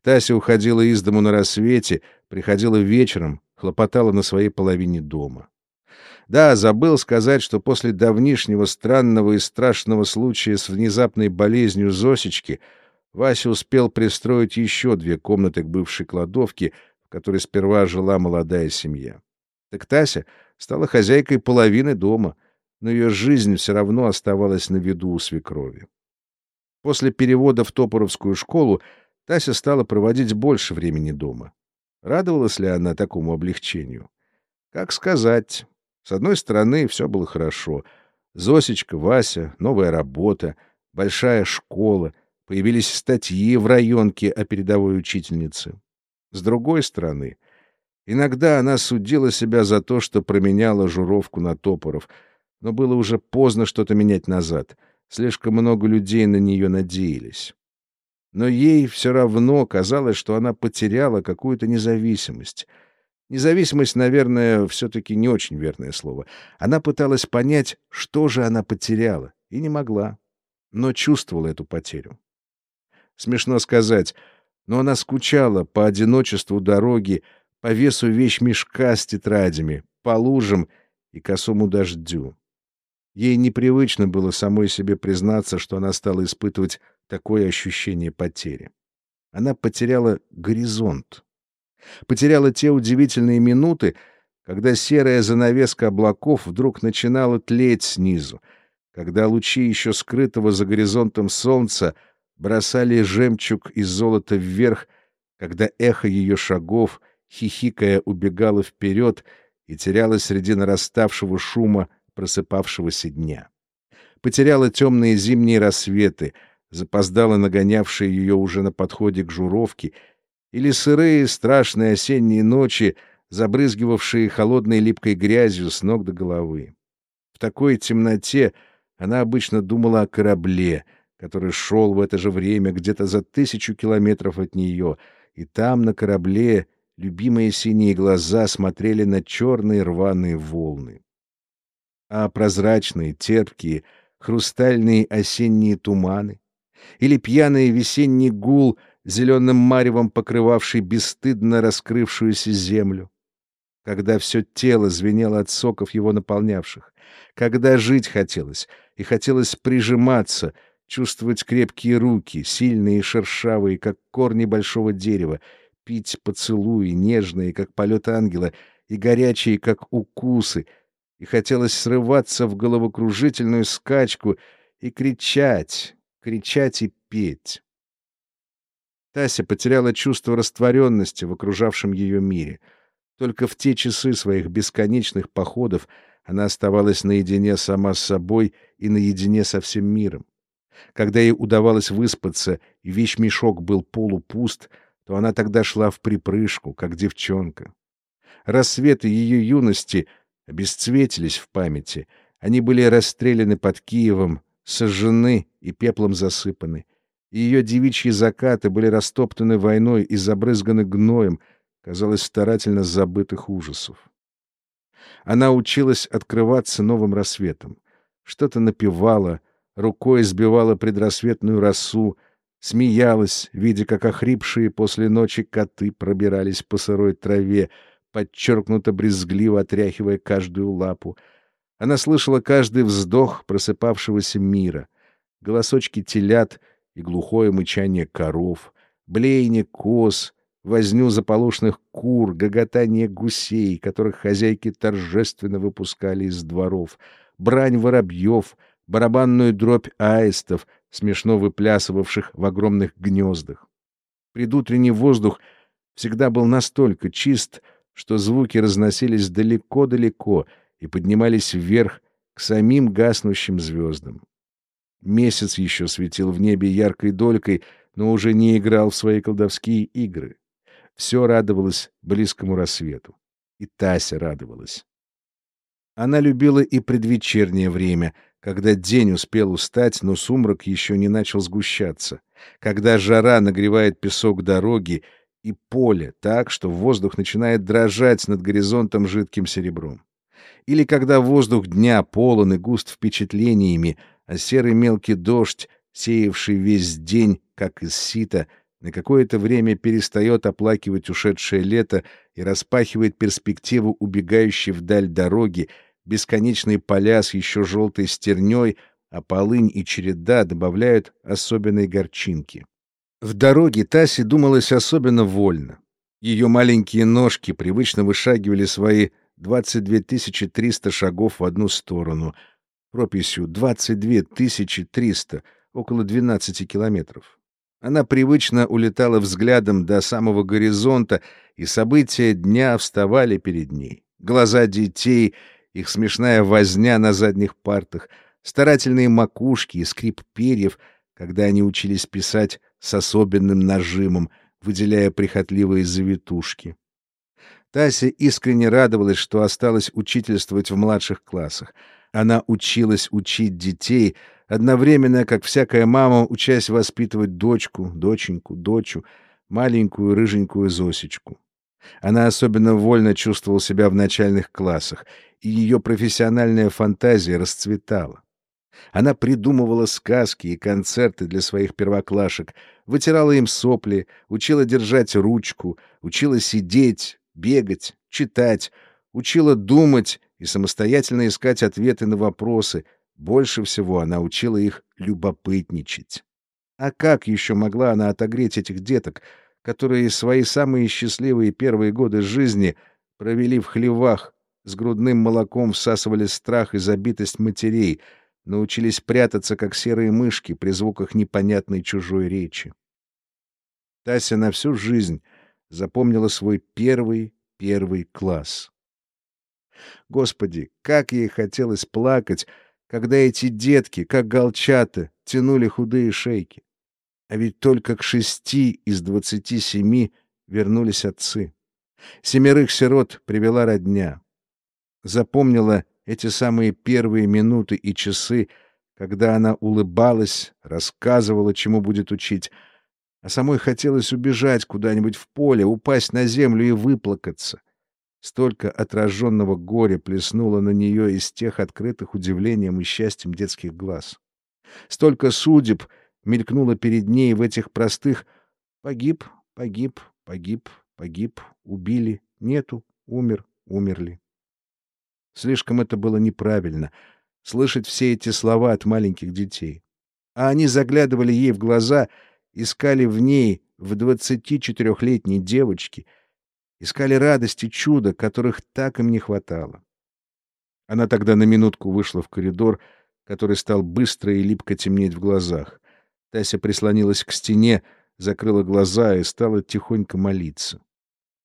Тася уходила из дому на рассвете, приходила вечером, хлопотала на своей половине дома. Да, забыл сказать, что после давнишнего странного и страшного случая с внезапной болезнью Зосечки Вася успел пристроить еще две комнаты к бывшей кладовке, в которой сперва жила молодая семья. Так Тася стала хозяйкой половины дома, но ее жизнь все равно оставалась на виду у свекрови. После перевода в Топоровскую школу Тася стала проводить больше времени дома. Радовалась ли она такому облегчению? Как сказать, с одной стороны, все было хорошо. Зосечка, Вася, новая работа, большая школа, появились статьи в районке о передовой учительнице. С другой стороны, иногда она судила себя за то, что променяла журовку на топоров, но было уже поздно что-то менять назад. Слишком много людей на нее надеялись. Но ей все равно казалось, что она потеряла какую-то независимость — Независимость, наверное, все-таки не очень верное слово. Она пыталась понять, что же она потеряла, и не могла, но чувствовала эту потерю. Смешно сказать, но она скучала по одиночеству дороги, по весу вещмешка с тетрадями, по лужам и косому дождю. Ей непривычно было самой себе признаться, что она стала испытывать такое ощущение потери. Она потеряла горизонт потеряла те удивительные минуты, когда серая занавеска облаков вдруг начинала тлеть снизу, когда лучи еще скрытого за горизонтом солнца бросали жемчуг из золота вверх, когда эхо ее шагов, хихикая, убегало вперед и терялось среди нараставшего шума просыпавшегося дня. Потеряла темные зимние рассветы, запоздала нагонявшие ее уже на подходе к журовке — или сырые страшные осенние ночи, забрызгивавшие холодной липкой грязью с ног до головы. В такой темноте она обычно думала о корабле, который шел в это же время где-то за тысячу километров от нее, и там, на корабле, любимые синие глаза смотрели на черные рваные волны. А прозрачные, терпкие, хрустальные осенние туманы? Или пьяный весенний гул, зеленым маревом покрывавший бесстыдно раскрывшуюся землю? Когда все тело звенело от соков его наполнявших, когда жить хотелось, и хотелось прижиматься, чувствовать крепкие руки, сильные и шершавые, как корни большого дерева, пить поцелуи, нежные, как полет ангела, и горячие, как укусы, и хотелось срываться в головокружительную скачку и кричать, кричать и петь. Тася потеряла чувство растворенности в окружавшем ее мире. Только в те часы своих бесконечных походов она оставалась наедине сама с собой и наедине со всем миром. Когда ей удавалось выспаться, и вещмешок был полупуст, то она тогда шла в припрыжку, как девчонка. Рассветы ее юности обесцветились в памяти. Они были расстреляны под Киевом, сожжены и пеплом засыпаны. Ее девичьи закаты были растоптаны войной и забрызганы гноем, казалось, старательно забытых ужасов. Она училась открываться новым рассветом. Что-то напевала, рукой сбивала предрассветную росу, смеялась, видя, как охрипшие после ночи коты пробирались по сырой траве, подчеркнуто брезгливо отряхивая каждую лапу. Она слышала каждый вздох просыпавшегося мира, голосочки телят и глухое мычание коров, блеяние коз, возню заполошных кур, гоготание гусей, которых хозяйки торжественно выпускали из дворов, брань воробьев, барабанную дробь аистов, смешно выплясывавших в огромных гнездах. Предутренний воздух всегда был настолько чист, что звуки разносились далеко-далеко и поднимались вверх к самим гаснущим звездам. Месяц еще светил в небе яркой долькой, но уже не играл в свои колдовские игры. Все радовалось близкому рассвету. И Тася радовалась. Она любила и предвечернее время, когда день успел устать, но сумрак еще не начал сгущаться, когда жара нагревает песок дороги и поле так, что воздух начинает дрожать над горизонтом жидким серебром. Или когда воздух дня полон и густ впечатлениями, а серый мелкий дождь, сеявший весь день, как из сита, — на какое-то время перестает оплакивать ушедшее лето и распахивает перспективу убегающей вдаль дороги, бесконечные поля с еще желтой стерней, а полынь и череда добавляют особенной горчинки. В дороге Тасе думалось особенно вольно. Ее маленькие ножки привычно вышагивали свои 22 300 шагов в одну сторону, прописью 22 300, около 12 километров. Она привычно улетала взглядом до самого горизонта, и события дня вставали перед ней. Глаза детей, их смешная возня на задних партах, старательные макушки и скрип перьев, когда они учились писать с особенным нажимом, выделяя прихотливые завитушки. Тася искренне радовалась, что осталась учительствовать в младших классах. Она училась учить детей — одновременно, как всякая мама, учась воспитывать дочку, доченьку, дочу, маленькую рыженькую Зосечку. Она особенно вольно чувствовала себя в начальных классах, и ее профессиональная фантазия расцветала. Она придумывала сказки и концерты для своих первоклашек, вытирала им сопли, учила держать ручку, учила сидеть, бегать, читать, учила думать и самостоятельно искать ответы на вопросы, больше всего она учила их любопытничать. А как еще могла она отогреть этих деток, которые свои самые счастливые первые годы жизни провели в хлевах, с грудным молоком всасывали страх и забитость матерей, научились прятаться, как серые мышки, при звуках непонятной чужой речи. Тася на всю жизнь запомнила свой первый, первый класс. Господи, как ей хотелось плакать, когда эти детки, как голчата, тянули худые шейки. А ведь только к шести из двадцати семи вернулись отцы. Семерых сирот привела родня. Запомнила эти самые первые минуты и часы, когда она улыбалась, рассказывала, чему будет учить, а самой хотелось убежать куда-нибудь в поле, упасть на землю и выплакаться. Столько отраженного горя плеснуло на нее из тех открытых удивлением и счастьем детских глаз. Столько судеб мелькнуло перед ней в этих простых «погиб, погиб, погиб, погиб, убили, нету, умер, умерли». Слишком это было неправильно — слышать все эти слова от маленьких детей. А они заглядывали ей в глаза, искали в ней, в двадцати четырехлетней девочке — искали радости, чуда, которых так им не хватало. Она тогда на минутку вышла в коридор, который стал быстро и липко темнеть в глазах. Тася прислонилась к стене, закрыла глаза и стала тихонько молиться.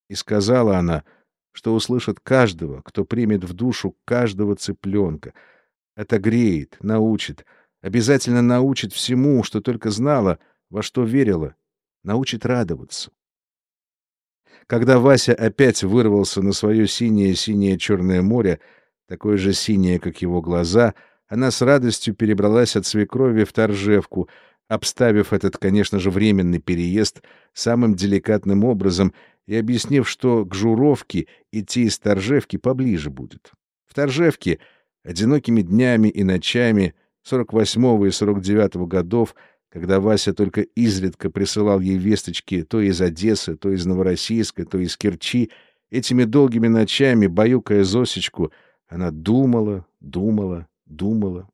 И сказала она, что услышит каждого, кто примет в душу каждого цыпленка, отогреет, научит, обязательно научит всему, что только знала, во что верила, научит радоваться. Когда Вася опять вырвался на свое синее-синее Черное море, такое же синее, как его глаза, она с радостью перебралась от свекрови в Торжевку, обставив этот, конечно же, временный переезд самым деликатным образом и объяснив, что к Журовке идти из Торжевки поближе будет. В Торжевке одинокими днями и ночами 48-го и 49-го годов когда Вася только изредка присылал ей весточки то из Одессы, то из Новороссийска, то из Керчи, этими долгими ночами, баюкая Зосечку, она думала, думала, думала.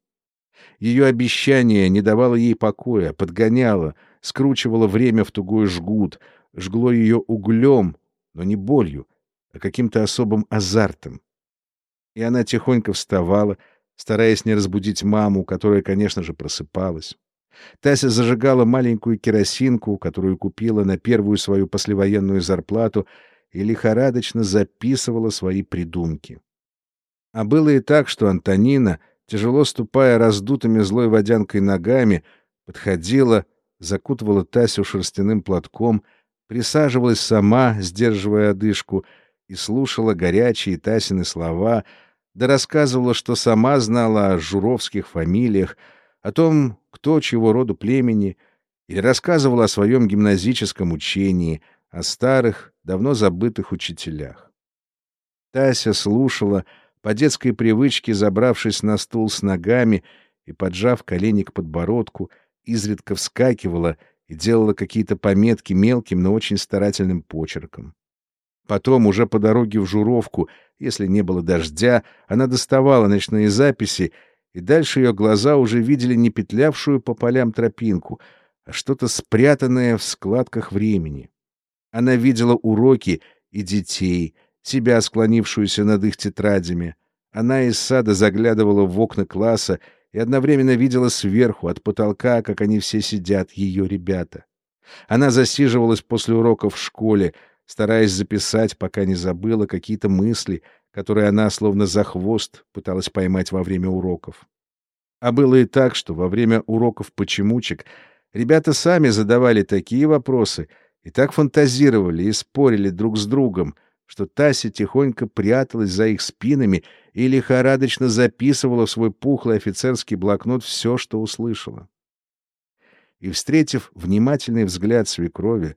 Ее обещание не давало ей покоя, подгоняло, скручивало время в тугой жгут, жгло ее углем, но не болью, а каким-то особым азартом. И она тихонько вставала, стараясь не разбудить маму, которая, конечно же, просыпалась. Тася зажигала маленькую керосинку, которую купила на первую свою послевоенную зарплату, и лихорадочно записывала свои придумки. А было и так, что Антонина, тяжело ступая раздутыми злой водянкой ногами, подходила, закутывала Тасю шерстяным платком, присаживалась сама, сдерживая одышку, и слушала горячие Тасины слова, да рассказывала, что сама знала о журовских фамилиях, о том, кто чего роду племени, или рассказывала о своем гимназическом учении, о старых, давно забытых учителях. Тася слушала, по детской привычке забравшись на стул с ногами и поджав колени к подбородку, изредка вскакивала и делала какие-то пометки мелким, но очень старательным почерком. Потом, уже по дороге в Журовку, если не было дождя, она доставала ночные записи и дальше ее глаза уже видели не петлявшую по полям тропинку, а что-то спрятанное в складках времени. Она видела уроки и детей, себя, склонившуюся над их тетрадями. Она из сада заглядывала в окна класса и одновременно видела сверху, от потолка, как они все сидят, ее ребята. Она засиживалась после уроков в школе, стараясь записать, пока не забыла какие-то мысли, которые она, словно за хвост, пыталась поймать во время уроков. А было и так, что во время уроков почемучек ребята сами задавали такие вопросы и так фантазировали и спорили друг с другом, что Тася тихонько пряталась за их спинами и лихорадочно записывала в свой пухлый офицерский блокнот все, что услышала. И, встретив внимательный взгляд свекрови,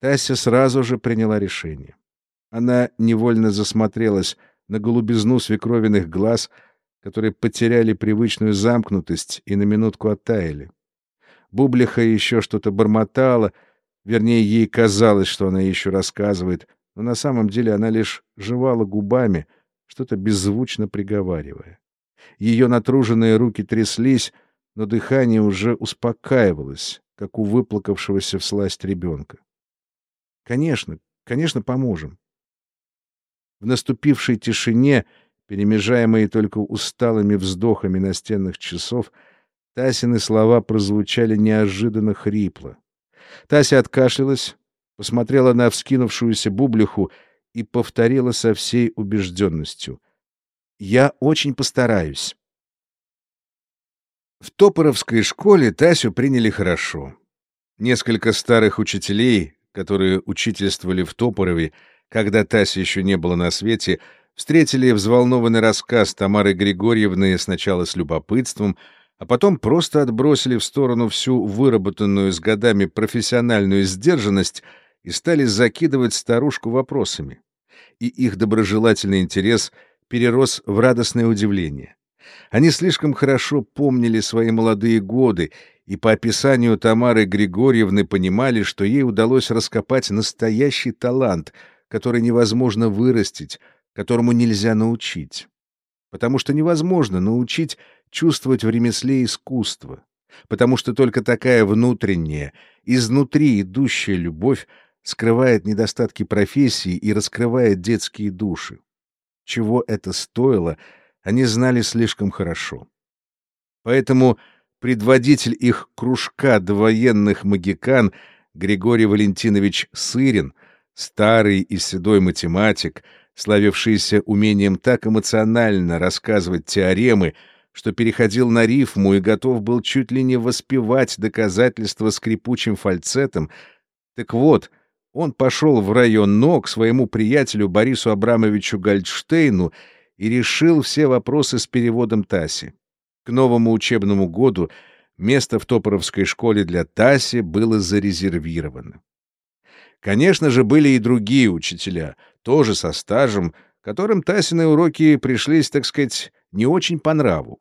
Тася сразу же приняла решение. Она невольно засмотрелась на голубизну свекровиных глаз, которые потеряли привычную замкнутость и на минутку оттаяли. Бублиха еще что-то бормотала, вернее, ей казалось, что она еще рассказывает, но на самом деле она лишь жевала губами, что-то беззвучно приговаривая. Ее натруженные руки тряслись, но дыхание уже успокаивалось, как у выплакавшегося в сласть ребенка. Конечно, конечно, поможем. В наступившей тишине, перемежаемой только усталыми вздохами настенных часов, Тасины слова прозвучали неожиданно хрипло. Тася откашлялась, посмотрела на вскинувшуюся бублиху и повторила со всей убежденностью. «Я очень постараюсь». В Топоровской школе Тасю приняли хорошо. Несколько старых учителей, которые учительствовали в Топорове, когда Тася еще не было на свете, встретили взволнованный рассказ Тамары Григорьевны сначала с любопытством, а потом просто отбросили в сторону всю выработанную с годами профессиональную сдержанность и стали закидывать старушку вопросами. и их доброжелательный интерес перерос в радостное удивление. Они слишком хорошо помнили свои молодые годы и по описанию Тамары Григорьевны понимали, что ей удалось раскопать настоящий талант, который невозможно вырастить, которому нельзя научить. Потому что невозможно научить чувствовать в ремесле искусство, потому что только такая внутренняя, изнутри идущая любовь скрывает недостатки профессии и раскрывает детские души. Чего это стоило, они знали слишком хорошо. Поэтому предводитель их кружка довоенных магикан Григорий Валентинович Сырин, старый и седой математик, славившийся умением так эмоционально рассказывать теоремы, что переходил на рифму и готов был чуть ли не воспевать доказательства скрипучим фальцетом, так вот, он пошел в район НО к своему приятелю Борису Абрамовичу Гальдштейну и решил все вопросы с переводом Таси. К новому учебному году место в Топоровской школе для Таси было зарезервировано. Конечно же, были и другие учителя, тоже со стажем, которым Тасины уроки пришлись, так сказать, не очень по нраву.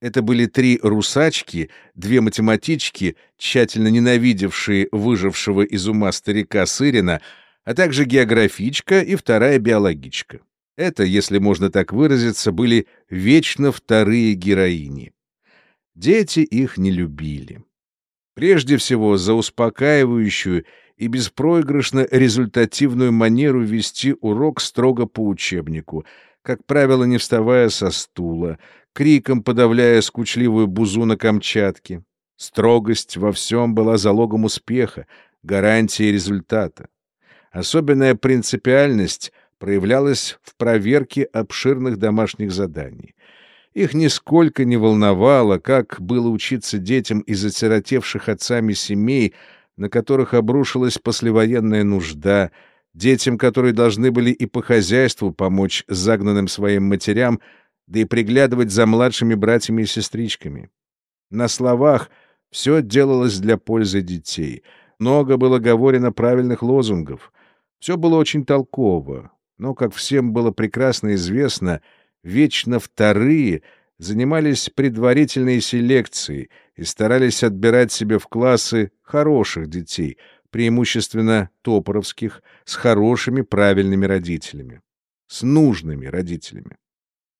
Это были три русачки, две математички, тщательно ненавидевшие выжившего из ума старика Сырина, а также географичка и вторая биологичка. Это, если можно так выразиться, были вечно вторые героини. Дети их не любили. Прежде всего, за успокаивающую и беспроигрышно результативную манеру вести урок строго по учебнику, как правило, не вставая со стула, криком подавляя скучливую бузу на Камчатке. Строгость во всем была залогом успеха, гарантией результата. Особенная принципиальность проявлялась в проверке обширных домашних заданий. Их нисколько не волновало, как было учиться детям из осиротевших отцами семей, на которых обрушилась послевоенная нужда, детям, которые должны были и по хозяйству помочь загнанным своим матерям, да и приглядывать за младшими братьями и сестричками. На словах все делалось для пользы детей. Много было говорено правильных лозунгов. Все было очень толково. Но, как всем было прекрасно известно, вечно вторые занимались предварительной селекцией и старались отбирать себе в классы хороших детей, преимущественно топоровских, с хорошими правильными родителями, с нужными родителями.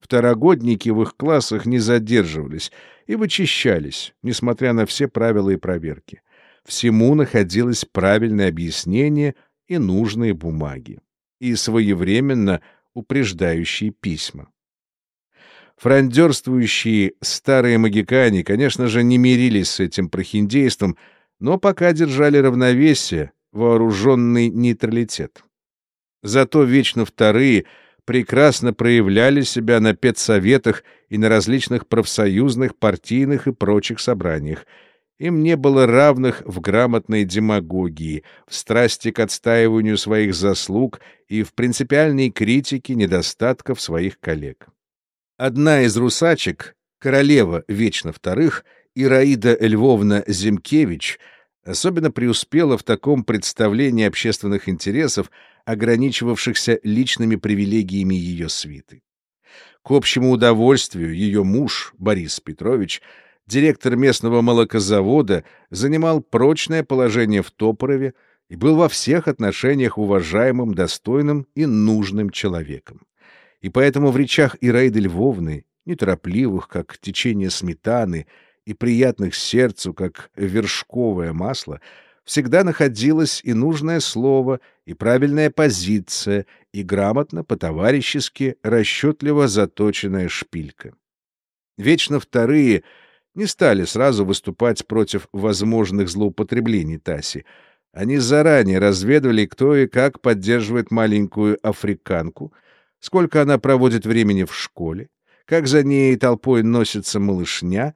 Второгодники в их классах не задерживались и вычищались, несмотря на все правила и проверки. Всему находилось правильное объяснение и нужные бумаги, и своевременно упреждающие письма. Франдерствующие старые магикане, конечно же, не мирились с этим прохиндейством, но пока держали равновесие, вооруженный нейтралитет. Зато вечно вторые — прекрасно проявляли себя на педсоветах и на различных профсоюзных, партийных и прочих собраниях. Им не было равных в грамотной демагогии, в страсти к отстаиванию своих заслуг и в принципиальной критике недостатков своих коллег. Одна из русачек, королева вечно вторых, Ираида Львовна Зимкевич, особенно преуспела в таком представлении общественных интересов, ограничивавшихся личными привилегиями ее свиты. К общему удовольствию ее муж, Борис Петрович, директор местного молокозавода, занимал прочное положение в Топорове и был во всех отношениях уважаемым, достойным и нужным человеком. И поэтому в речах Ираиды Львовны, неторопливых, как течение сметаны, и приятных сердцу, как вершковое масло, всегда находилось и нужное слово, и правильная позиция, и грамотно, по-товарищески, расчетливо заточенная шпилька. Вечно вторые не стали сразу выступать против возможных злоупотреблений Таси. Они заранее разведывали, кто и как поддерживает маленькую африканку, сколько она проводит времени в школе, как за ней толпой носится малышня,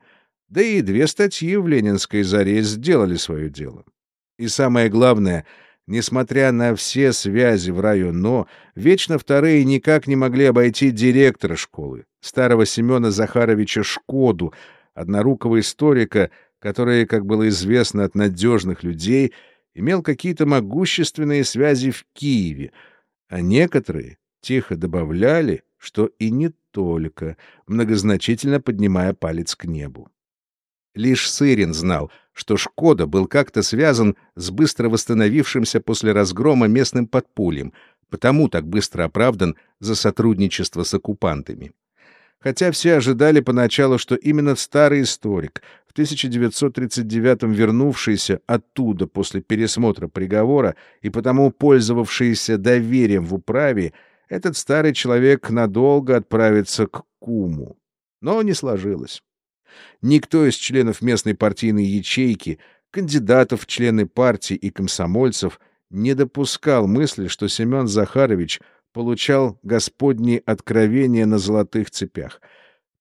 да и две статьи в «Ленинской заре» сделали свое дело. И самое главное, несмотря на все связи в районо, вечно вторые никак не могли обойти директора школы, старого Семена Захаровича Шкоду, однорукого историка, который, как было известно от надежных людей, имел какие-то могущественные связи в Киеве, А некоторые тихо добавляли, что и не только, многозначительно поднимая палец к небу. Лишь Сырин знал, что Шкода был как-то связан с быстро восстановившимся после разгрома местным подпольем, потому так быстро оправдан за сотрудничество с оккупантами. Хотя все ожидали поначалу, что именно старый историк, в 1939 вернувшийся оттуда после пересмотра приговора и потому пользовавшийся доверием в управе, этот старый человек надолго отправится к куму. Но не сложилось. Никто из членов местной партийной ячейки, кандидатов в члены партии и комсомольцев не допускал мысли, что Семен Захарович получал господние откровения на золотых цепях.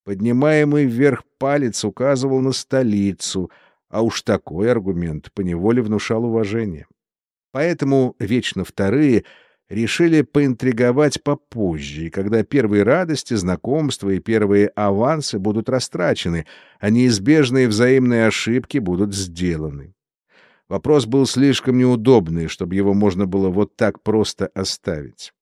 Поднимаемый вверх палец указывал на столицу, а уж такой аргумент поневоле внушал уважение. Поэтому вечно вторые — решили поинтриговать попозже, когда первые радости, знакомства и первые авансы будут растрачены, а неизбежные взаимные ошибки будут сделаны. Вопрос был слишком неудобный, чтобы его можно было вот так просто оставить.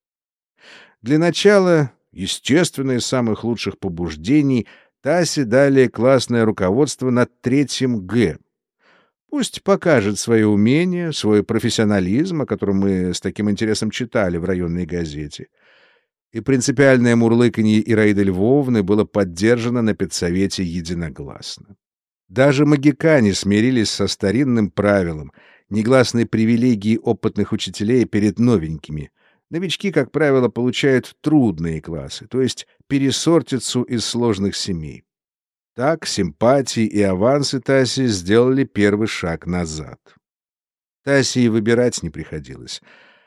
Для начала, естественно, из самых лучших побуждений, Тасе дали классное руководство над третьим «Г», Пусть покажет свое умение, свой профессионализм, о котором мы с таким интересом читали в районной газете. И принципиальное мурлыканье Ираиды Львовны было поддержано на педсовете единогласно. Даже магикане смирились со старинным правилом негласной привилегии опытных учителей перед новенькими. Новички, как правило, получают трудные классы, то есть пересортицу из сложных семей. Так симпатии и авансы Таси сделали первый шаг назад. Тасе и выбирать не приходилось.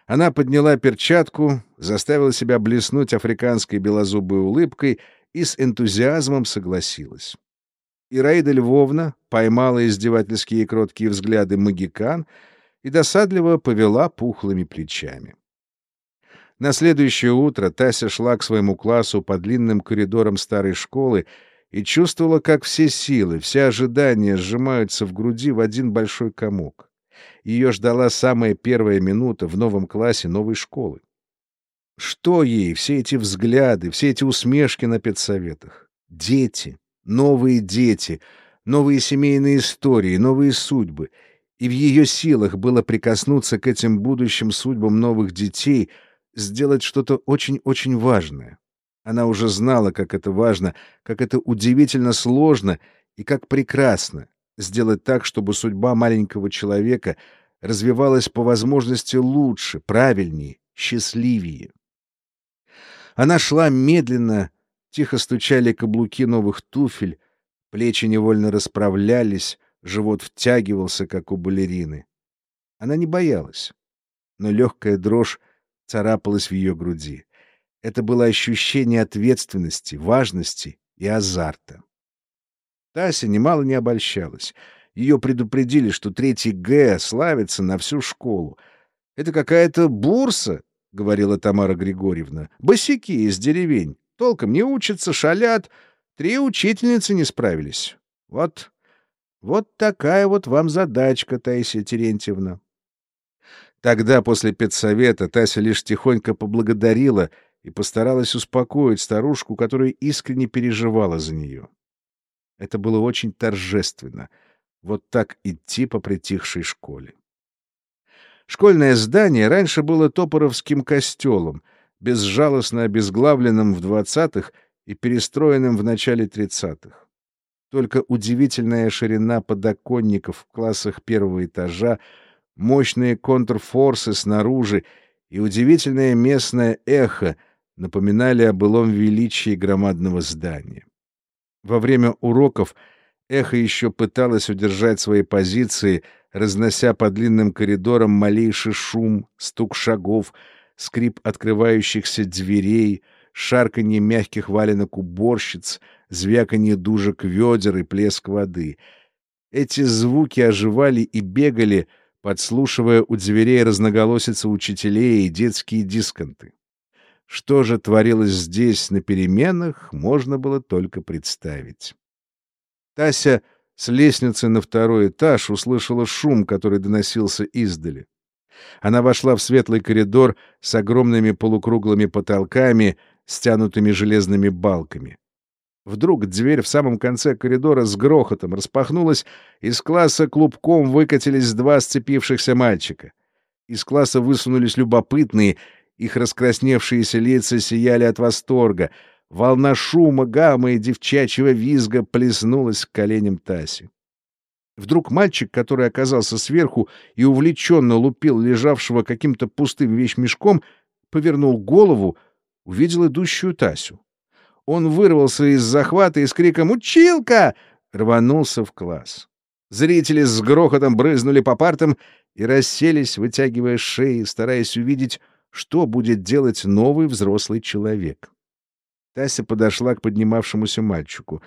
Она подняла перчатку, заставила себя блеснуть африканской белозубой улыбкой и с энтузиазмом согласилась. Ираида Львовна поймала издевательские и кроткие взгляды магикан и досадливо повела пухлыми плечами. На следующее утро Тася шла к своему классу по длинным коридорам старой школы и чувствовала, как все силы, все ожидания сжимаются в груди в один большой комок. Ее ждала самая первая минута в новом классе новой школы. Что ей все эти взгляды, все эти усмешки на педсоветах? Дети, новые дети, новые семейные истории, новые судьбы. И в ее силах было прикоснуться к этим будущим судьбам новых детей, сделать что-то очень-очень важное. Она уже знала, как это важно, как это удивительно сложно и как прекрасно сделать так, чтобы судьба маленького человека развивалась по возможности лучше, правильнее, счастливее. Она шла медленно, тихо стучали каблуки новых туфель, плечи невольно расправлялись, живот втягивался, как у балерины. Она не боялась, но легкая дрожь царапалась в ее груди. Это было ощущение ответственности, важности и азарта. Тася немало не обольщалась. Ее предупредили, что третий Г славится на всю школу. «Это какая-то бурса», — говорила Тамара Григорьевна. «Босяки из деревень. Толком не учатся, шалят. Три учительницы не справились. Вот, вот такая вот вам задачка, Таисия Терентьевна». Тогда, после педсовета, Тася лишь тихонько поблагодарила — и постаралась успокоить старушку, которая искренне переживала за нее. Это было очень торжественно — вот так идти по притихшей школе. Школьное здание раньше было Топоровским костелом, безжалостно обезглавленным в двадцатых и перестроенным в начале тридцатых. Только удивительная ширина подоконников в классах первого этажа, мощные контрфорсы снаружи и удивительное местное эхо — напоминали о былом величии громадного здания. Во время уроков эхо еще пыталось удержать свои позиции, разнося по длинным коридорам малейший шум, стук шагов, скрип открывающихся дверей, шарканье мягких валенок уборщиц, звяканье дужек ведер и плеск воды. Эти звуки оживали и бегали, подслушивая у дверей разноголосицы учителей и детские дисконты. Что же творилось здесь на переменах, можно было только представить. Тася с лестницы на второй этаж услышала шум, который доносился издали. Она вошла в светлый коридор с огромными полукруглыми потолками, стянутыми железными балками. Вдруг дверь в самом конце коридора с грохотом распахнулась, из класса клубком выкатились два сцепившихся мальчика. Из класса высунулись любопытные, их раскрасневшиеся лица сияли от восторга. Волна шума, гамма и девчачьего визга плеснулась к коленям Таси. Вдруг мальчик, который оказался сверху и увлеченно лупил лежавшего каким-то пустым вещмешком, повернул голову, увидел идущую Тасю. Он вырвался из захвата и с криком «Училка!» рванулся в класс. Зрители с грохотом брызнули по партам и расселись, вытягивая шеи, стараясь увидеть, что будет делать новый взрослый человек. Тася подошла к поднимавшемуся мальчику.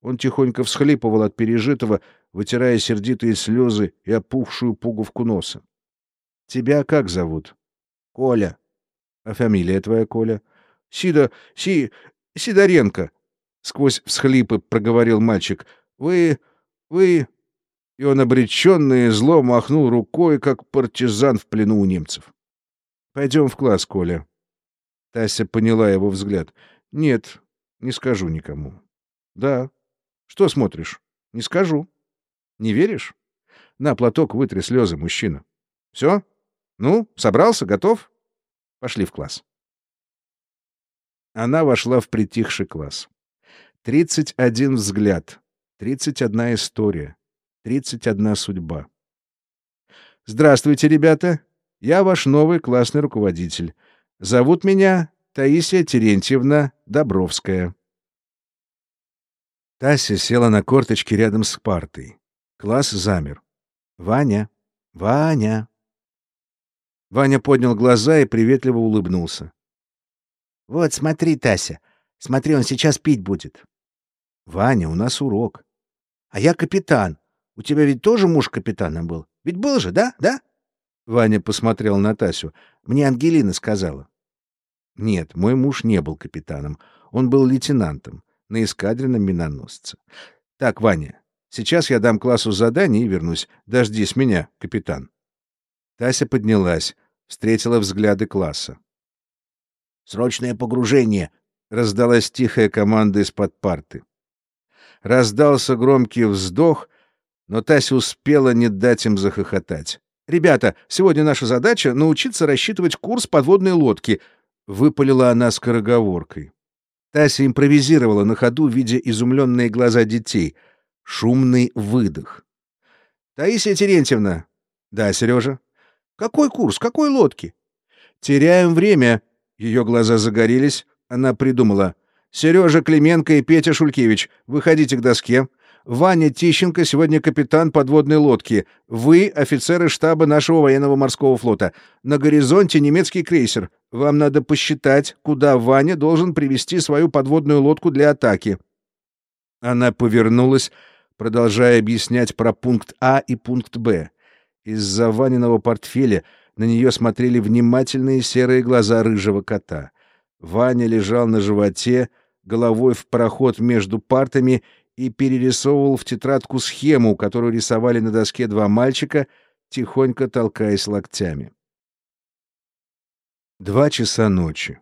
Он тихонько всхлипывал от пережитого, вытирая сердитые слезы и опухшую пуговку носа. — Тебя как зовут? — Коля. — А фамилия твоя, Коля? — Сида... Си... Сидоренко. Сквозь всхлипы проговорил мальчик. — Вы... вы... И он обреченно и зло махнул рукой, как партизан в плену у немцев. — Пойдем в класс, Коля. Тася поняла его взгляд. — Нет, не скажу никому. — Да. Что смотришь? — Не скажу. Не веришь? На платок вытри слезы, мужчина. Все? Ну, собрался, готов? Пошли в класс. Она вошла в притихший класс. Тридцать один взгляд, тридцать одна история, тридцать одна судьба. Здравствуйте, ребята. Я ваш новый классный руководитель. Зовут меня Таисия Терентьевна Добровская. Тася села на корточки рядом с партой. Класс замер. «Ваня! Ваня!» Ваня поднял глаза и приветливо улыбнулся. «Вот, смотри, Тася. Смотри, он сейчас пить будет». «Ваня, у нас урок». «А я капитан. У тебя ведь тоже муж капитаном был? Ведь был же, да? Да?» Ваня посмотрел на Тасю. «Мне Ангелина сказала». «Нет, мой муж не был капитаном. Он был лейтенантом на эскадренном миноносце. Так, Ваня, Сейчас я дам классу задание и вернусь. Дождись меня, капитан. Тася поднялась, встретила взгляды класса. «Срочное погружение!» — раздалась тихая команда из-под парты. Раздался громкий вздох, но Тася успела не дать им захохотать. «Ребята, сегодня наша задача — научиться рассчитывать курс подводной лодки», — выпалила она скороговоркой. Тася импровизировала на ходу, видя изумленные глаза детей — Шумный выдох. «Таисия Терентьевна!» «Да, Сережа?» «Какой курс? Какой лодки?» «Теряем время!» Ее глаза загорелись. Она придумала. «Сережа Клименко и Петя Шулькевич, выходите к доске. Ваня Тищенко сегодня капитан подводной лодки. Вы — офицеры штаба нашего военного морского флота. На горизонте немецкий крейсер. Вам надо посчитать, куда Ваня должен привести свою подводную лодку для атаки». Она повернулась продолжая объяснять про пункт А и пункт Б. Из-за Ваниного портфеля на нее смотрели внимательные серые глаза рыжего кота. Ваня лежал на животе, головой в проход между партами и перерисовывал в тетрадку схему, которую рисовали на доске два мальчика, тихонько толкаясь локтями. Два часа ночи.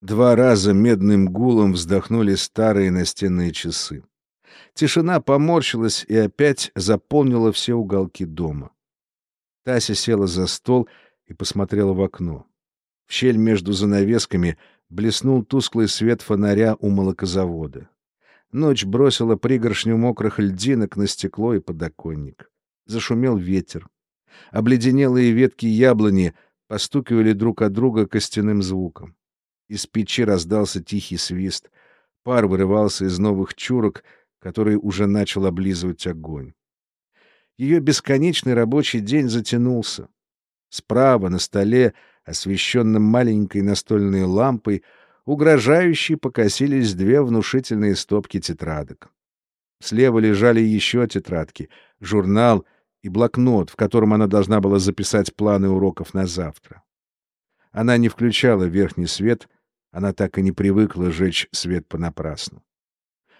Два раза медным гулом вздохнули старые настенные часы. Тишина поморщилась и опять заполнила все уголки дома. Тася села за стол и посмотрела в окно. В щель между занавесками блеснул тусклый свет фонаря у молокозавода. Ночь бросила пригоршню мокрых льдинок на стекло и подоконник. Зашумел ветер. Обледенелые ветки яблони постукивали друг от друга костяным звуком. Из печи раздался тихий свист. Пар вырывался из новых чурок, который уже начал облизывать огонь. Ее бесконечный рабочий день затянулся. Справа на столе, освещенном маленькой настольной лампой, угрожающе покосились две внушительные стопки тетрадок. Слева лежали еще тетрадки, журнал и блокнот, в котором она должна была записать планы уроков на завтра. Она не включала верхний свет, она так и не привыкла жечь свет понапрасну.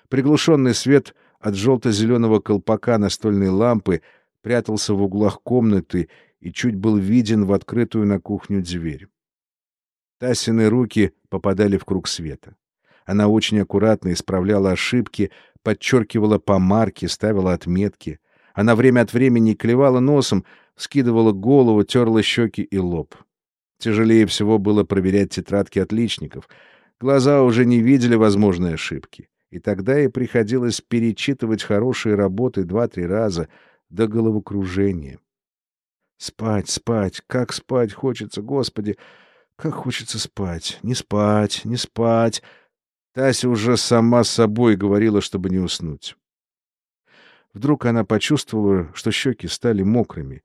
Приглушенный свет от желто-зеленого колпака настольной лампы прятался в углах комнаты и чуть был виден в открытую на кухню дверь. Тасины руки попадали в круг света. Она очень аккуратно исправляла ошибки, подчеркивала помарки, ставила отметки. Она время от времени клевала носом, скидывала голову, терла щеки и лоб. Тяжелее всего было проверять тетрадки отличников. Глаза уже не видели возможной ошибки. И тогда ей приходилось перечитывать хорошие работы два-три раза до головокружения. Спать, спать, как спать хочется, Господи! Как хочется спать! Не спать, не спать! Тася уже сама с собой говорила, чтобы не уснуть. Вдруг она почувствовала, что щеки стали мокрыми,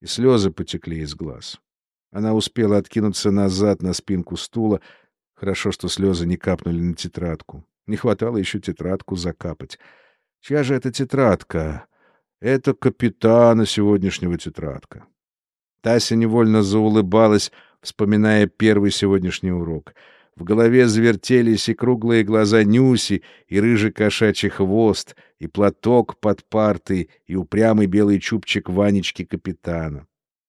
и слезы потекли из глаз. Она успела откинуться назад на спинку стула. Хорошо, что слезы не капнули на тетрадку. Не хватало еще тетрадку закапать. Чья же это тетрадка? Это капитана сегодняшнего тетрадка. Тася невольно заулыбалась, вспоминая первый сегодняшний урок. В голове завертелись и круглые глаза Нюси, и рыжий кошачий хвост, и платок под партой, и упрямый белый чубчик Ванечки капитана.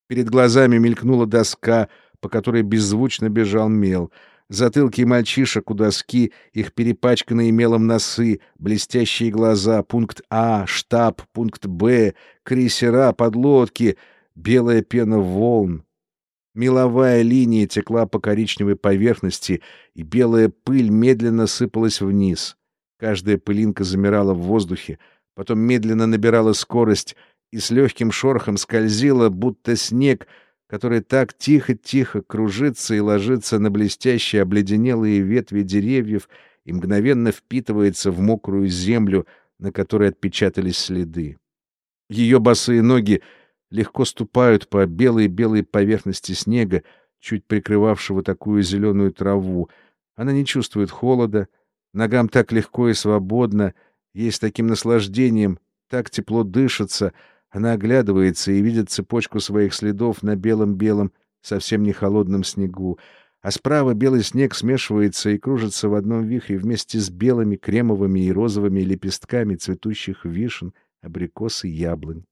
Перед глазами мелькнула доска, по которой беззвучно бежал мел — затылки мальчишек у доски, их перепачканные мелом носы, блестящие глаза, пункт А, штаб, пункт Б, крейсера, подлодки, белая пена волн. Меловая линия текла по коричневой поверхности, и белая пыль медленно сыпалась вниз. Каждая пылинка замирала в воздухе, потом медленно набирала скорость и с легким шорохом скользила, будто снег — который так тихо-тихо кружится и ложится на блестящие обледенелые ветви деревьев и мгновенно впитывается в мокрую землю, на которой отпечатались следы. Ее босые ноги легко ступают по белой-белой поверхности снега, чуть прикрывавшего такую зеленую траву. Она не чувствует холода, ногам так легко и свободно, ей с таким наслаждением, так тепло дышится — она оглядывается и видит цепочку своих следов на белом-белом, совсем не холодном снегу, а справа белый снег смешивается и кружится в одном вихре вместе с белыми, кремовыми и розовыми лепестками цветущих вишен, абрикос и яблонь.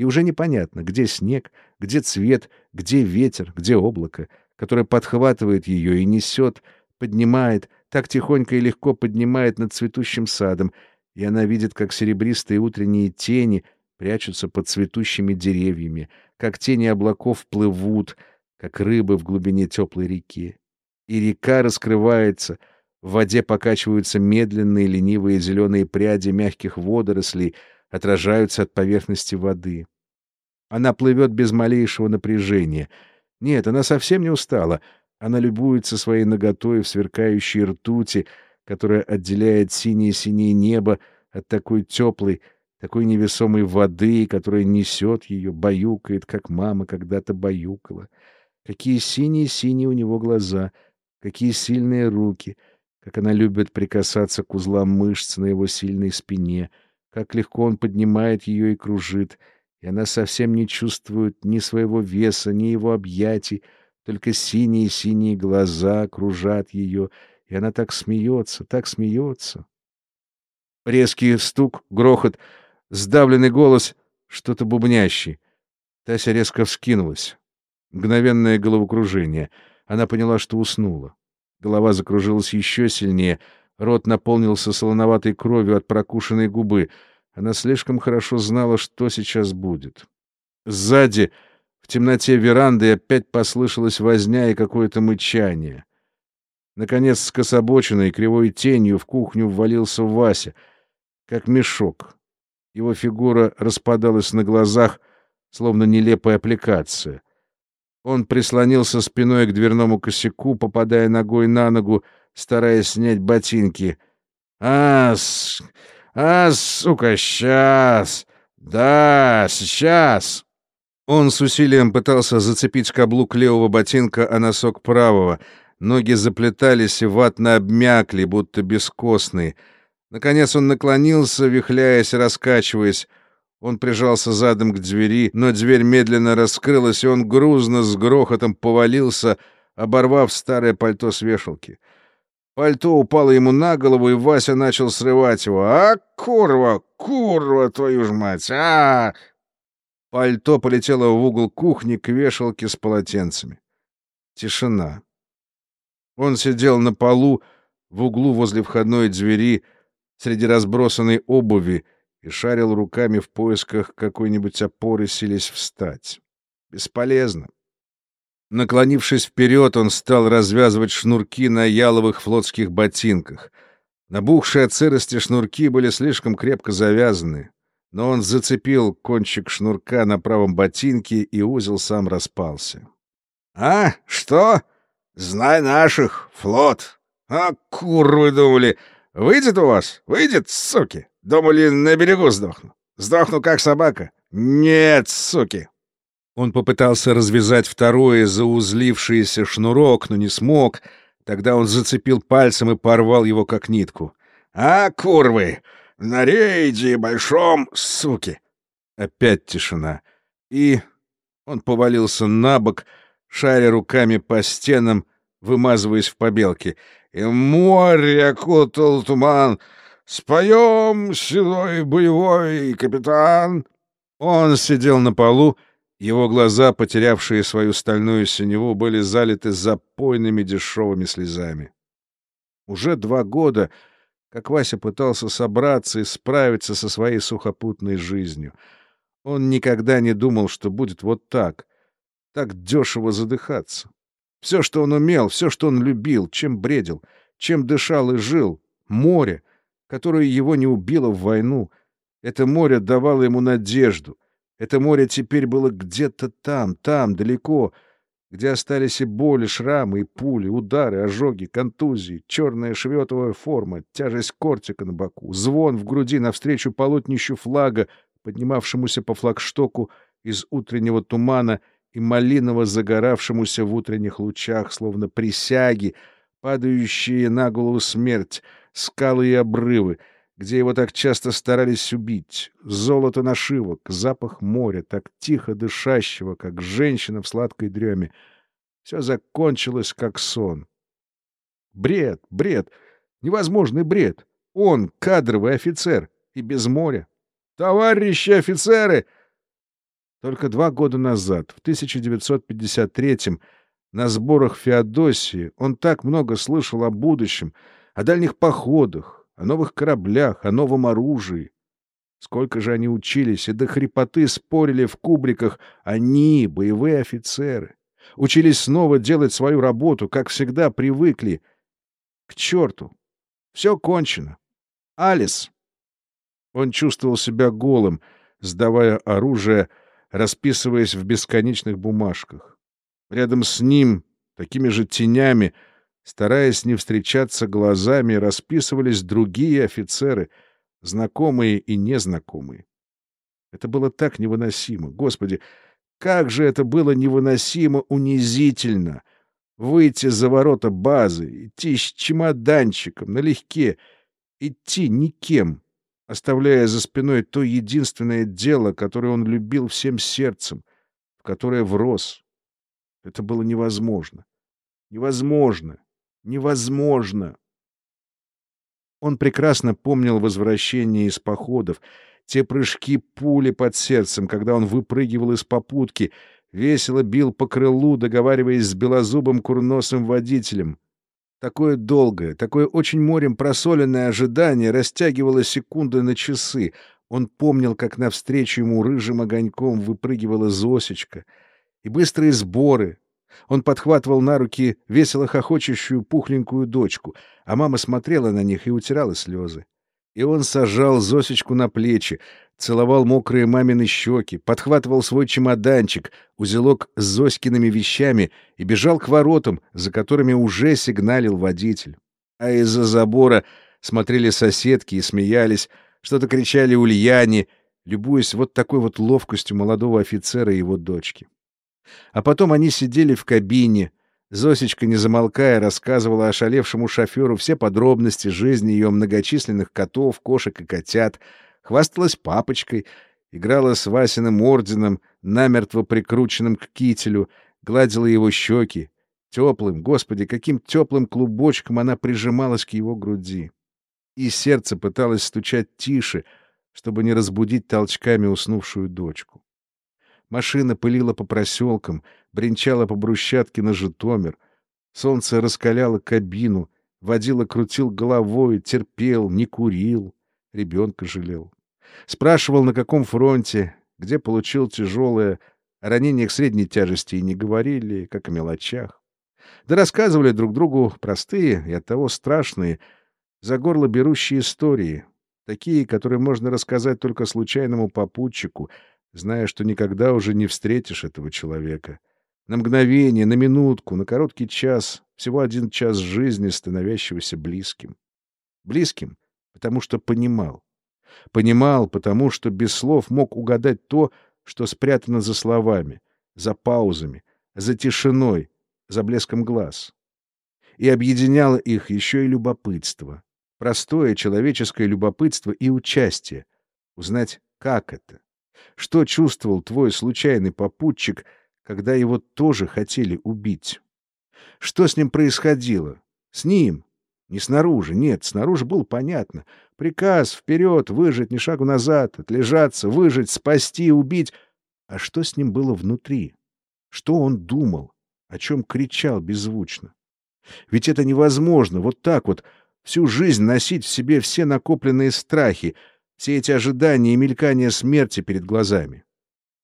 И уже непонятно, где снег, где цвет, где ветер, где облако, которое подхватывает ее и несет, поднимает, так тихонько и легко поднимает над цветущим садом, и она видит, как серебристые утренние тени — прячутся под цветущими деревьями, как тени облаков плывут, как рыбы в глубине теплой реки. И река раскрывается, в воде покачиваются медленные ленивые зеленые пряди мягких водорослей, отражаются от поверхности воды. Она плывет без малейшего напряжения. Нет, она совсем не устала. Она любуется своей наготой в сверкающей ртути, которая отделяет синее-синее небо от такой теплой, такой невесомой воды, которая несет ее, баюкает, как мама когда-то баюкала. Какие синие-синие у него глаза, какие сильные руки, как она любит прикасаться к узлам мышц на его сильной спине, как легко он поднимает ее и кружит, и она совсем не чувствует ни своего веса, ни его объятий, только синие-синие глаза кружат ее, и она так смеется, так смеется. Резкий стук, грохот — Сдавленный голос, что-то бубнящий. Тася резко вскинулась. Мгновенное головокружение. Она поняла, что уснула. Голова закружилась еще сильнее, рот наполнился солоноватой кровью от прокушенной губы. Она слишком хорошо знала, что сейчас будет. Сзади, в темноте веранды, опять послышалась возня и какое-то мычание. Наконец, скособоченной кривой тенью в кухню ввалился Вася, как мешок. Его фигура распадалась на глазах, словно нелепая аппликация. Он прислонился спиной к дверному косяку, попадая ногой на ногу, стараясь снять ботинки. «А, с... а, сука, сейчас! Да, сейчас!» Он с усилием пытался зацепить каблук левого ботинка, а носок правого. Ноги заплетались и ватно обмякли, будто бескостные — Наконец он наклонился, вихляясь, раскачиваясь. Он прижался задом к двери, но дверь медленно раскрылась, и он грузно с грохотом повалился, оборвав старое пальто с вешалки. Пальто упало ему на голову, и Вася начал срывать его. «А, курва, курва, твою ж мать! а Пальто полетело в угол кухни к вешалке с полотенцами. Тишина. Он сидел на полу, в углу возле входной двери, среди разбросанной обуви, и шарил руками в поисках какой-нибудь опоры, силясь встать. Бесполезно. Наклонившись вперед, он стал развязывать шнурки на яловых флотских ботинках. Набухшие от сырости шнурки были слишком крепко завязаны, но он зацепил кончик шнурка на правом ботинке, и узел сам распался. — А, что? Знай наших, флот! А, кур думали, выйдет у вас? Выйдет, суки! Думали, на берегу сдохну. Сдохну, как собака. Нет, суки!» Он попытался развязать второе заузлившийся шнурок, но не смог. Тогда он зацепил пальцем и порвал его как нитку. «А, курвы! На рейде большом, суки!» Опять тишина. И он повалился на бок, шаря руками по стенам, вымазываясь в побелке. И море окутал туман — «Споем, седой боевой капитан!» Он сидел на полу, его глаза, потерявшие свою стальную синеву, были залиты запойными дешевыми слезами. Уже два года, как Вася пытался собраться и справиться со своей сухопутной жизнью. Он никогда не думал, что будет вот так, так дешево задыхаться. Все, что он умел, все, что он любил, чем бредил, чем дышал и жил — море — которое его не убило в войну. Это море давало ему надежду. Это море теперь было где-то там, там, далеко, где остались и боли, шрамы, и пули, удары, ожоги, контузии, черная шветовая форма, тяжесть кортика на боку, звон в груди навстречу полотнищу флага, поднимавшемуся по флагштоку из утреннего тумана и малиново загоравшемуся в утренних лучах, словно присяги, падающие на голову смерть, скалы и обрывы, где его так часто старались убить, золото нашивок, запах моря, так тихо дышащего, как женщина в сладкой дреме. Все закончилось, как сон. Бред, бред, невозможный бред. Он кадровый офицер и без моря. Товарищи офицеры! Только два года назад, в 1953-м, на сборах Феодосии он так много слышал о будущем, о дальних походах, о новых кораблях, о новом оружии. Сколько же они учились и до хрипоты спорили в кубриках. Они, боевые офицеры, учились снова делать свою работу, как всегда привыкли. К черту! Все кончено. Алис! Он чувствовал себя голым, сдавая оружие, расписываясь в бесконечных бумажках. Рядом с ним, такими же тенями, стараясь не встречаться глазами, расписывались другие офицеры, знакомые и незнакомые. Это было так невыносимо. Господи, как же это было невыносимо унизительно! Выйти за ворота базы, идти с чемоданчиком, налегке, идти никем, оставляя за спиной то единственное дело, которое он любил всем сердцем, в которое врос. Это было невозможно. Невозможно. Невозможно. Он прекрасно помнил возвращение из походов, те прыжки пули под сердцем, когда он выпрыгивал из попутки, весело бил по крылу, договариваясь с белозубым курносым водителем. Такое долгое, такое очень морем просоленное ожидание растягивало секунды на часы. Он помнил, как навстречу ему рыжим огоньком выпрыгивала Зосечка. И быстрые сборы, он подхватывал на руки весело хохочущую пухленькую дочку, а мама смотрела на них и утирала слезы. И он сажал Зосечку на плечи, целовал мокрые мамины щеки, подхватывал свой чемоданчик, узелок с Зоськиными вещами и бежал к воротам, за которыми уже сигналил водитель. А из-за забора смотрели соседки и смеялись, что-то кричали Ульяне, любуясь вот такой вот ловкостью молодого офицера и его дочки. А потом они сидели в кабине. Зосечка, не замолкая, рассказывала ошалевшему шоферу все подробности жизни ее многочисленных котов, кошек и котят, хвасталась папочкой, играла с Васиным орденом, намертво прикрученным к кителю, гладила его щеки. Теплым, господи, каким теплым клубочком она прижималась к его груди. И сердце пыталось стучать тише, чтобы не разбудить толчками уснувшую дочку. Машина пылила по проселкам, бренчала по брусчатке на Житомир. Солнце раскаляло кабину, водила крутил головой, терпел, не курил, ребенка жалел. Спрашивал, на каком фронте, где получил тяжелое, о ранениях средней тяжести и не говорили, как о мелочах. Да рассказывали друг другу простые и оттого страшные, за горло берущие истории, такие, которые можно рассказать только случайному попутчику, зная, что никогда уже не встретишь этого человека. На мгновение, на минутку, на короткий час, всего один час жизни, становящегося близким. Близким, потому что понимал. Понимал, потому что без слов мог угадать то, что спрятано за словами, за паузами, за тишиной, за блеском глаз. И объединяло их еще и любопытство. Простое человеческое любопытство и участие. Узнать, как это. Что чувствовал твой случайный попутчик, когда его тоже хотели убить? Что с ним происходило? С ним, не снаружи, нет, снаружи было понятно. Приказ вперед, выжить, ни шагу назад, отлежаться, выжить, спасти, убить. А что с ним было внутри? Что он думал? О чем кричал беззвучно? Ведь это невозможно, вот так вот, всю жизнь носить в себе все накопленные страхи, все эти ожидания и мелькания смерти перед глазами.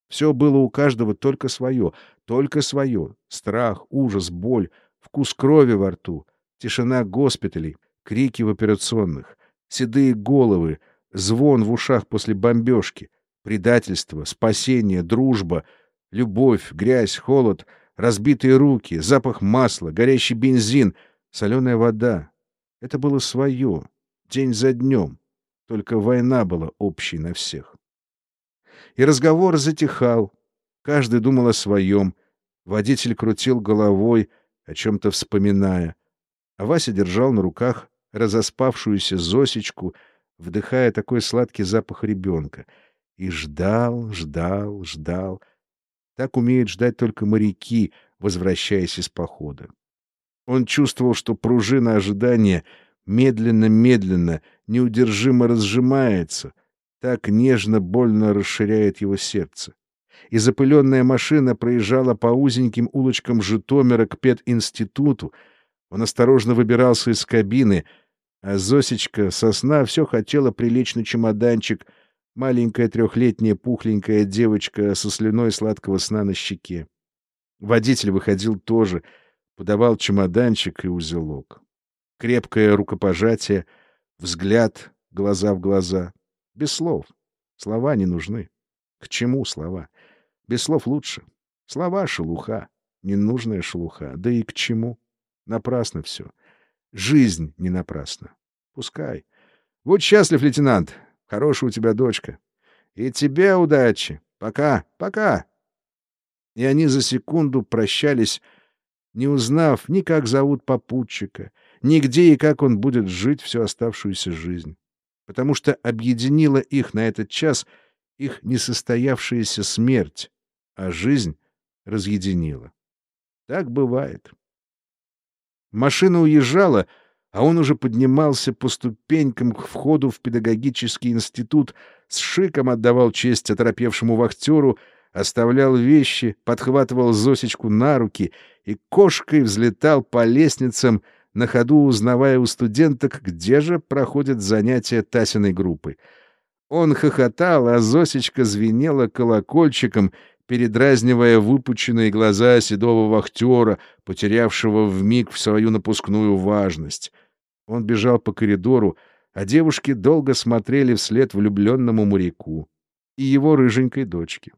Все было у каждого только свое, только свое. Страх, ужас, боль, вкус крови во рту — Тишина госпиталей, крики в операционных, седые головы, звон в ушах после бомбежки, предательство, спасение, дружба, любовь, грязь, холод, разбитые руки, запах масла, горящий бензин, соленая вода. Это было свое, день за днем. Только война была общей на всех. И разговор затихал. Каждый думал о своем. Водитель крутил головой, о чем-то вспоминая а Вася держал на руках разоспавшуюся Зосечку, вдыхая такой сладкий запах ребенка. И ждал, ждал, ждал. Так умеют ждать только моряки, возвращаясь из похода. Он чувствовал, что пружина ожидания медленно-медленно, неудержимо разжимается, так нежно-больно расширяет его сердце. И запыленная машина проезжала по узеньким улочкам Житомира к пединституту, он осторожно выбирался из кабины, а Зосечка сосна все хотела прилечь на чемоданчик, маленькая трехлетняя пухленькая девочка со слюной сладкого сна на щеке. Водитель выходил тоже, подавал чемоданчик и узелок. Крепкое рукопожатие, взгляд, глаза в глаза. Без слов. Слова не нужны. К чему слова? Без слов лучше. Слова — шелуха, ненужная шелуха. Да и к чему? Напрасно все. Жизнь не напрасна. Пускай. Будь счастлив, лейтенант. Хорошая у тебя дочка. И тебе удачи. Пока, пока. И они за секунду прощались, не узнав ни как зовут попутчика, ни где и как он будет жить всю оставшуюся жизнь. Потому что объединила их на этот час их несостоявшаяся смерть, а жизнь разъединила. Так бывает. Машина уезжала, а он уже поднимался по ступенькам к входу в педагогический институт, с шиком отдавал честь оторопевшему вахтеру, оставлял вещи, подхватывал Зосечку на руки и кошкой взлетал по лестницам, на ходу узнавая у студенток, где же проходят занятия Тасиной группы. Он хохотал, а Зосечка звенела колокольчиком передразнивая выпученные глаза седого вахтера, потерявшего в свою напускную важность. Он бежал по коридору, а девушки долго смотрели вслед влюбленному моряку и его рыженькой дочке.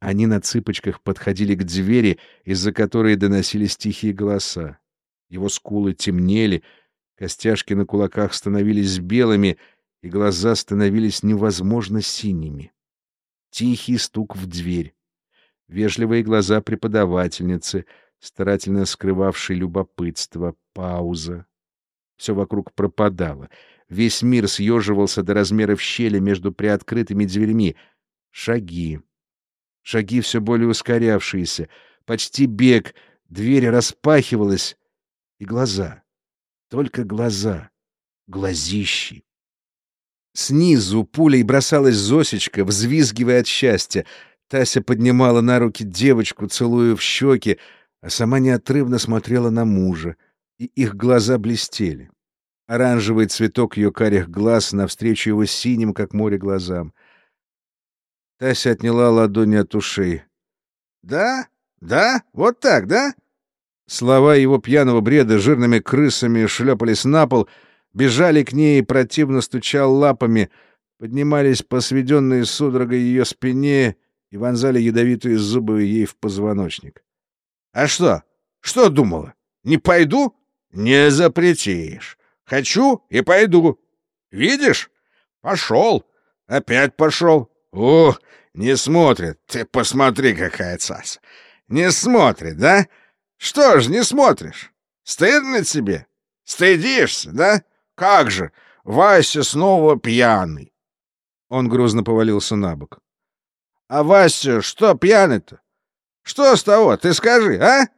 Они на цыпочках подходили к двери, из-за которой доносились тихие голоса. Его скулы темнели, костяшки на кулаках становились белыми, и глаза становились невозможно синими. Тихий стук в дверь. Вежливые глаза преподавательницы, старательно скрывавшей любопытство, пауза. Все вокруг пропадало. Весь мир съеживался до размеров щели между приоткрытыми дверьми. Шаги. Шаги все более ускорявшиеся. Почти бег. Дверь распахивалась. И глаза. Только глаза. Глазищи. Снизу пулей бросалась Зосечка, взвизгивая от счастья. Тася поднимала на руки девочку, целуя в щеки, а сама неотрывно смотрела на мужа, и их глаза блестели. Оранжевый цветок ее карих глаз навстречу его синим, как море, глазам. Тася отняла ладони от ушей. «Да? Да? Вот так, да?» Слова его пьяного бреда жирными крысами шлепались на пол, бежали к ней и противно стучал лапами, поднимались по сведенной судорогой ее спине и вонзали ядовитые зубы ей в позвоночник. «А что? Что думала? Не пойду? Не запретишь. Хочу и пойду. Видишь? Пошел. Опять пошел. О, не смотрит. Ты посмотри, какая цаца. Не смотрит, да? Что ж, не смотришь? Стыдно тебе? Стыдишься, да? Как же? Вася снова пьяный. Он грузно повалился на бок. А Вася что пьяный-то? Что с того? Ты скажи, а?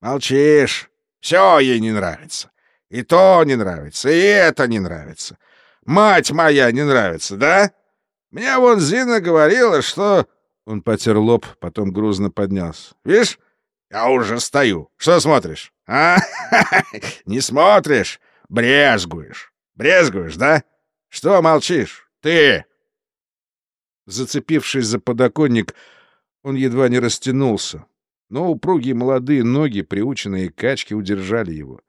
Молчишь. Все ей не нравится. И то не нравится, и это не нравится. Мать моя не нравится, да? Мне вон Зина говорила, что...» Он потер лоб, потом грузно поднялся. «Видишь, я уже стою. Что смотришь? А? Не смотришь? Брезгуешь. Брезгуешь, да? Что молчишь? Ты!» Зацепившись за подоконник, он едва не растянулся, но упругие молодые ноги, приученные к качке, удержали его.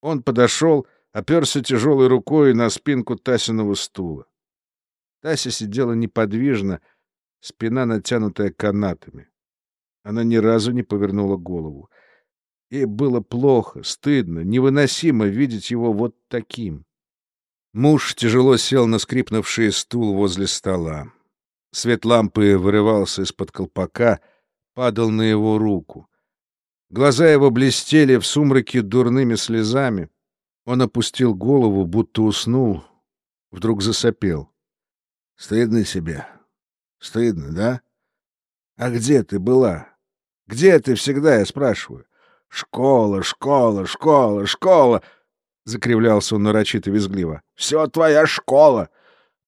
Он подошел, оперся тяжелой рукой на спинку Тасиного стула. Тася сидела неподвижно, спина натянутая канатами. Она ни разу не повернула голову. Ей было плохо, стыдно, невыносимо видеть его вот таким. Муж тяжело сел на скрипнувший стул возле стола. Свет лампы вырывался из-под колпака, падал на его руку. Глаза его блестели в сумраке дурными слезами. Он опустил голову, будто уснул, вдруг засопел. Стыдно себе. Стыдно, да? А где ты была? Где ты всегда, я спрашиваю? Школа, школа, школа, школа. Закривлялся он нарочито визгливо. Все твоя школа.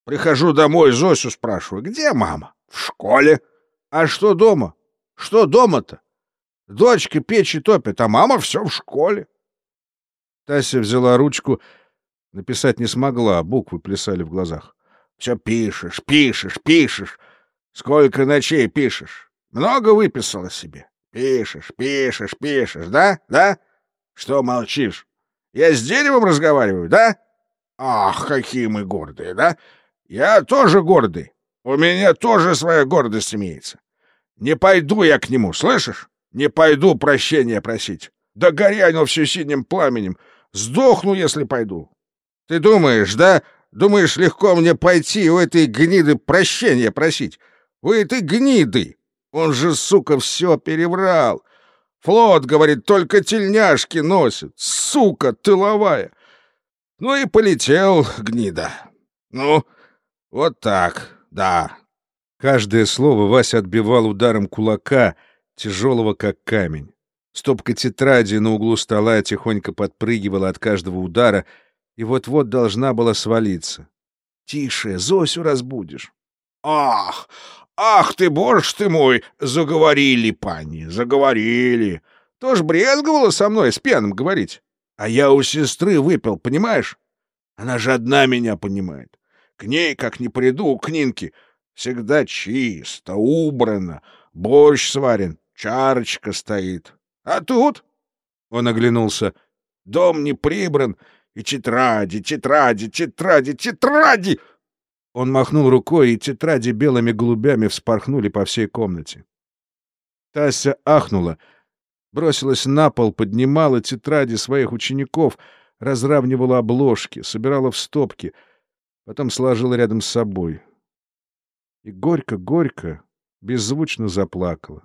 Прихожу домой, Зосю спрашиваю. Где мама? В школе. А что дома? Что дома-то? Дочка печи топит, а мама все в школе. Тася взяла ручку, написать не смогла, буквы плясали в глазах. Все пишешь, пишешь, пишешь. Сколько ночей пишешь? Много выписала себе? Пишешь, пишешь, пишешь, да? Да? Что молчишь? Я с деревом разговариваю, да? Ах, какие мы гордые, да? Я тоже гордый. У меня тоже своя гордость имеется. Не пойду я к нему, слышишь? Не пойду прощения просить. Да гори оно все синим пламенем. Сдохну, если пойду. Ты думаешь, да? Думаешь, легко мне пойти у этой гниды прощения просить? У этой гниды! Он же, сука, все переврал. Флот, говорит, только тельняшки носит. Сука тыловая. Ну и полетел, гнида. Ну, вот так, да. Каждое слово Вася отбивал ударом кулака — тяжелого как камень. Стопка тетради на углу стола тихонько подпрыгивала от каждого удара и вот-вот должна была свалиться. «Тише, Зосю разбудишь». «Ах! Ах ты, боже ты мой! Заговорили, пани, заговорили. Тоже брезговала со мной с пьяным говорить. А я у сестры выпил, понимаешь? Она же одна меня понимает. К ней, как не приду, к Нинке, всегда чисто, убрано, борщ сварен, чарочка стоит. А тут, — он оглянулся, — дом не прибран, и тетради, тетради, тетради, тетради! Он махнул рукой, и тетради белыми голубями вспорхнули по всей комнате. Тася ахнула, бросилась на пол, поднимала тетради своих учеников, разравнивала обложки, собирала в стопки, потом сложила рядом с собой. И горько-горько, беззвучно заплакала.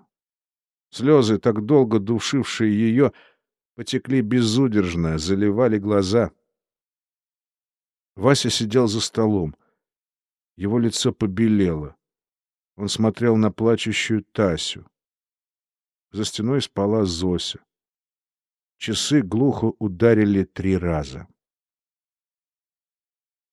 Слезы, так долго душившие ее, потекли безудержно, заливали глаза. Вася сидел за столом. Его лицо побелело. Он смотрел на плачущую Тасю. За стеной спала Зося. Часы глухо ударили три раза.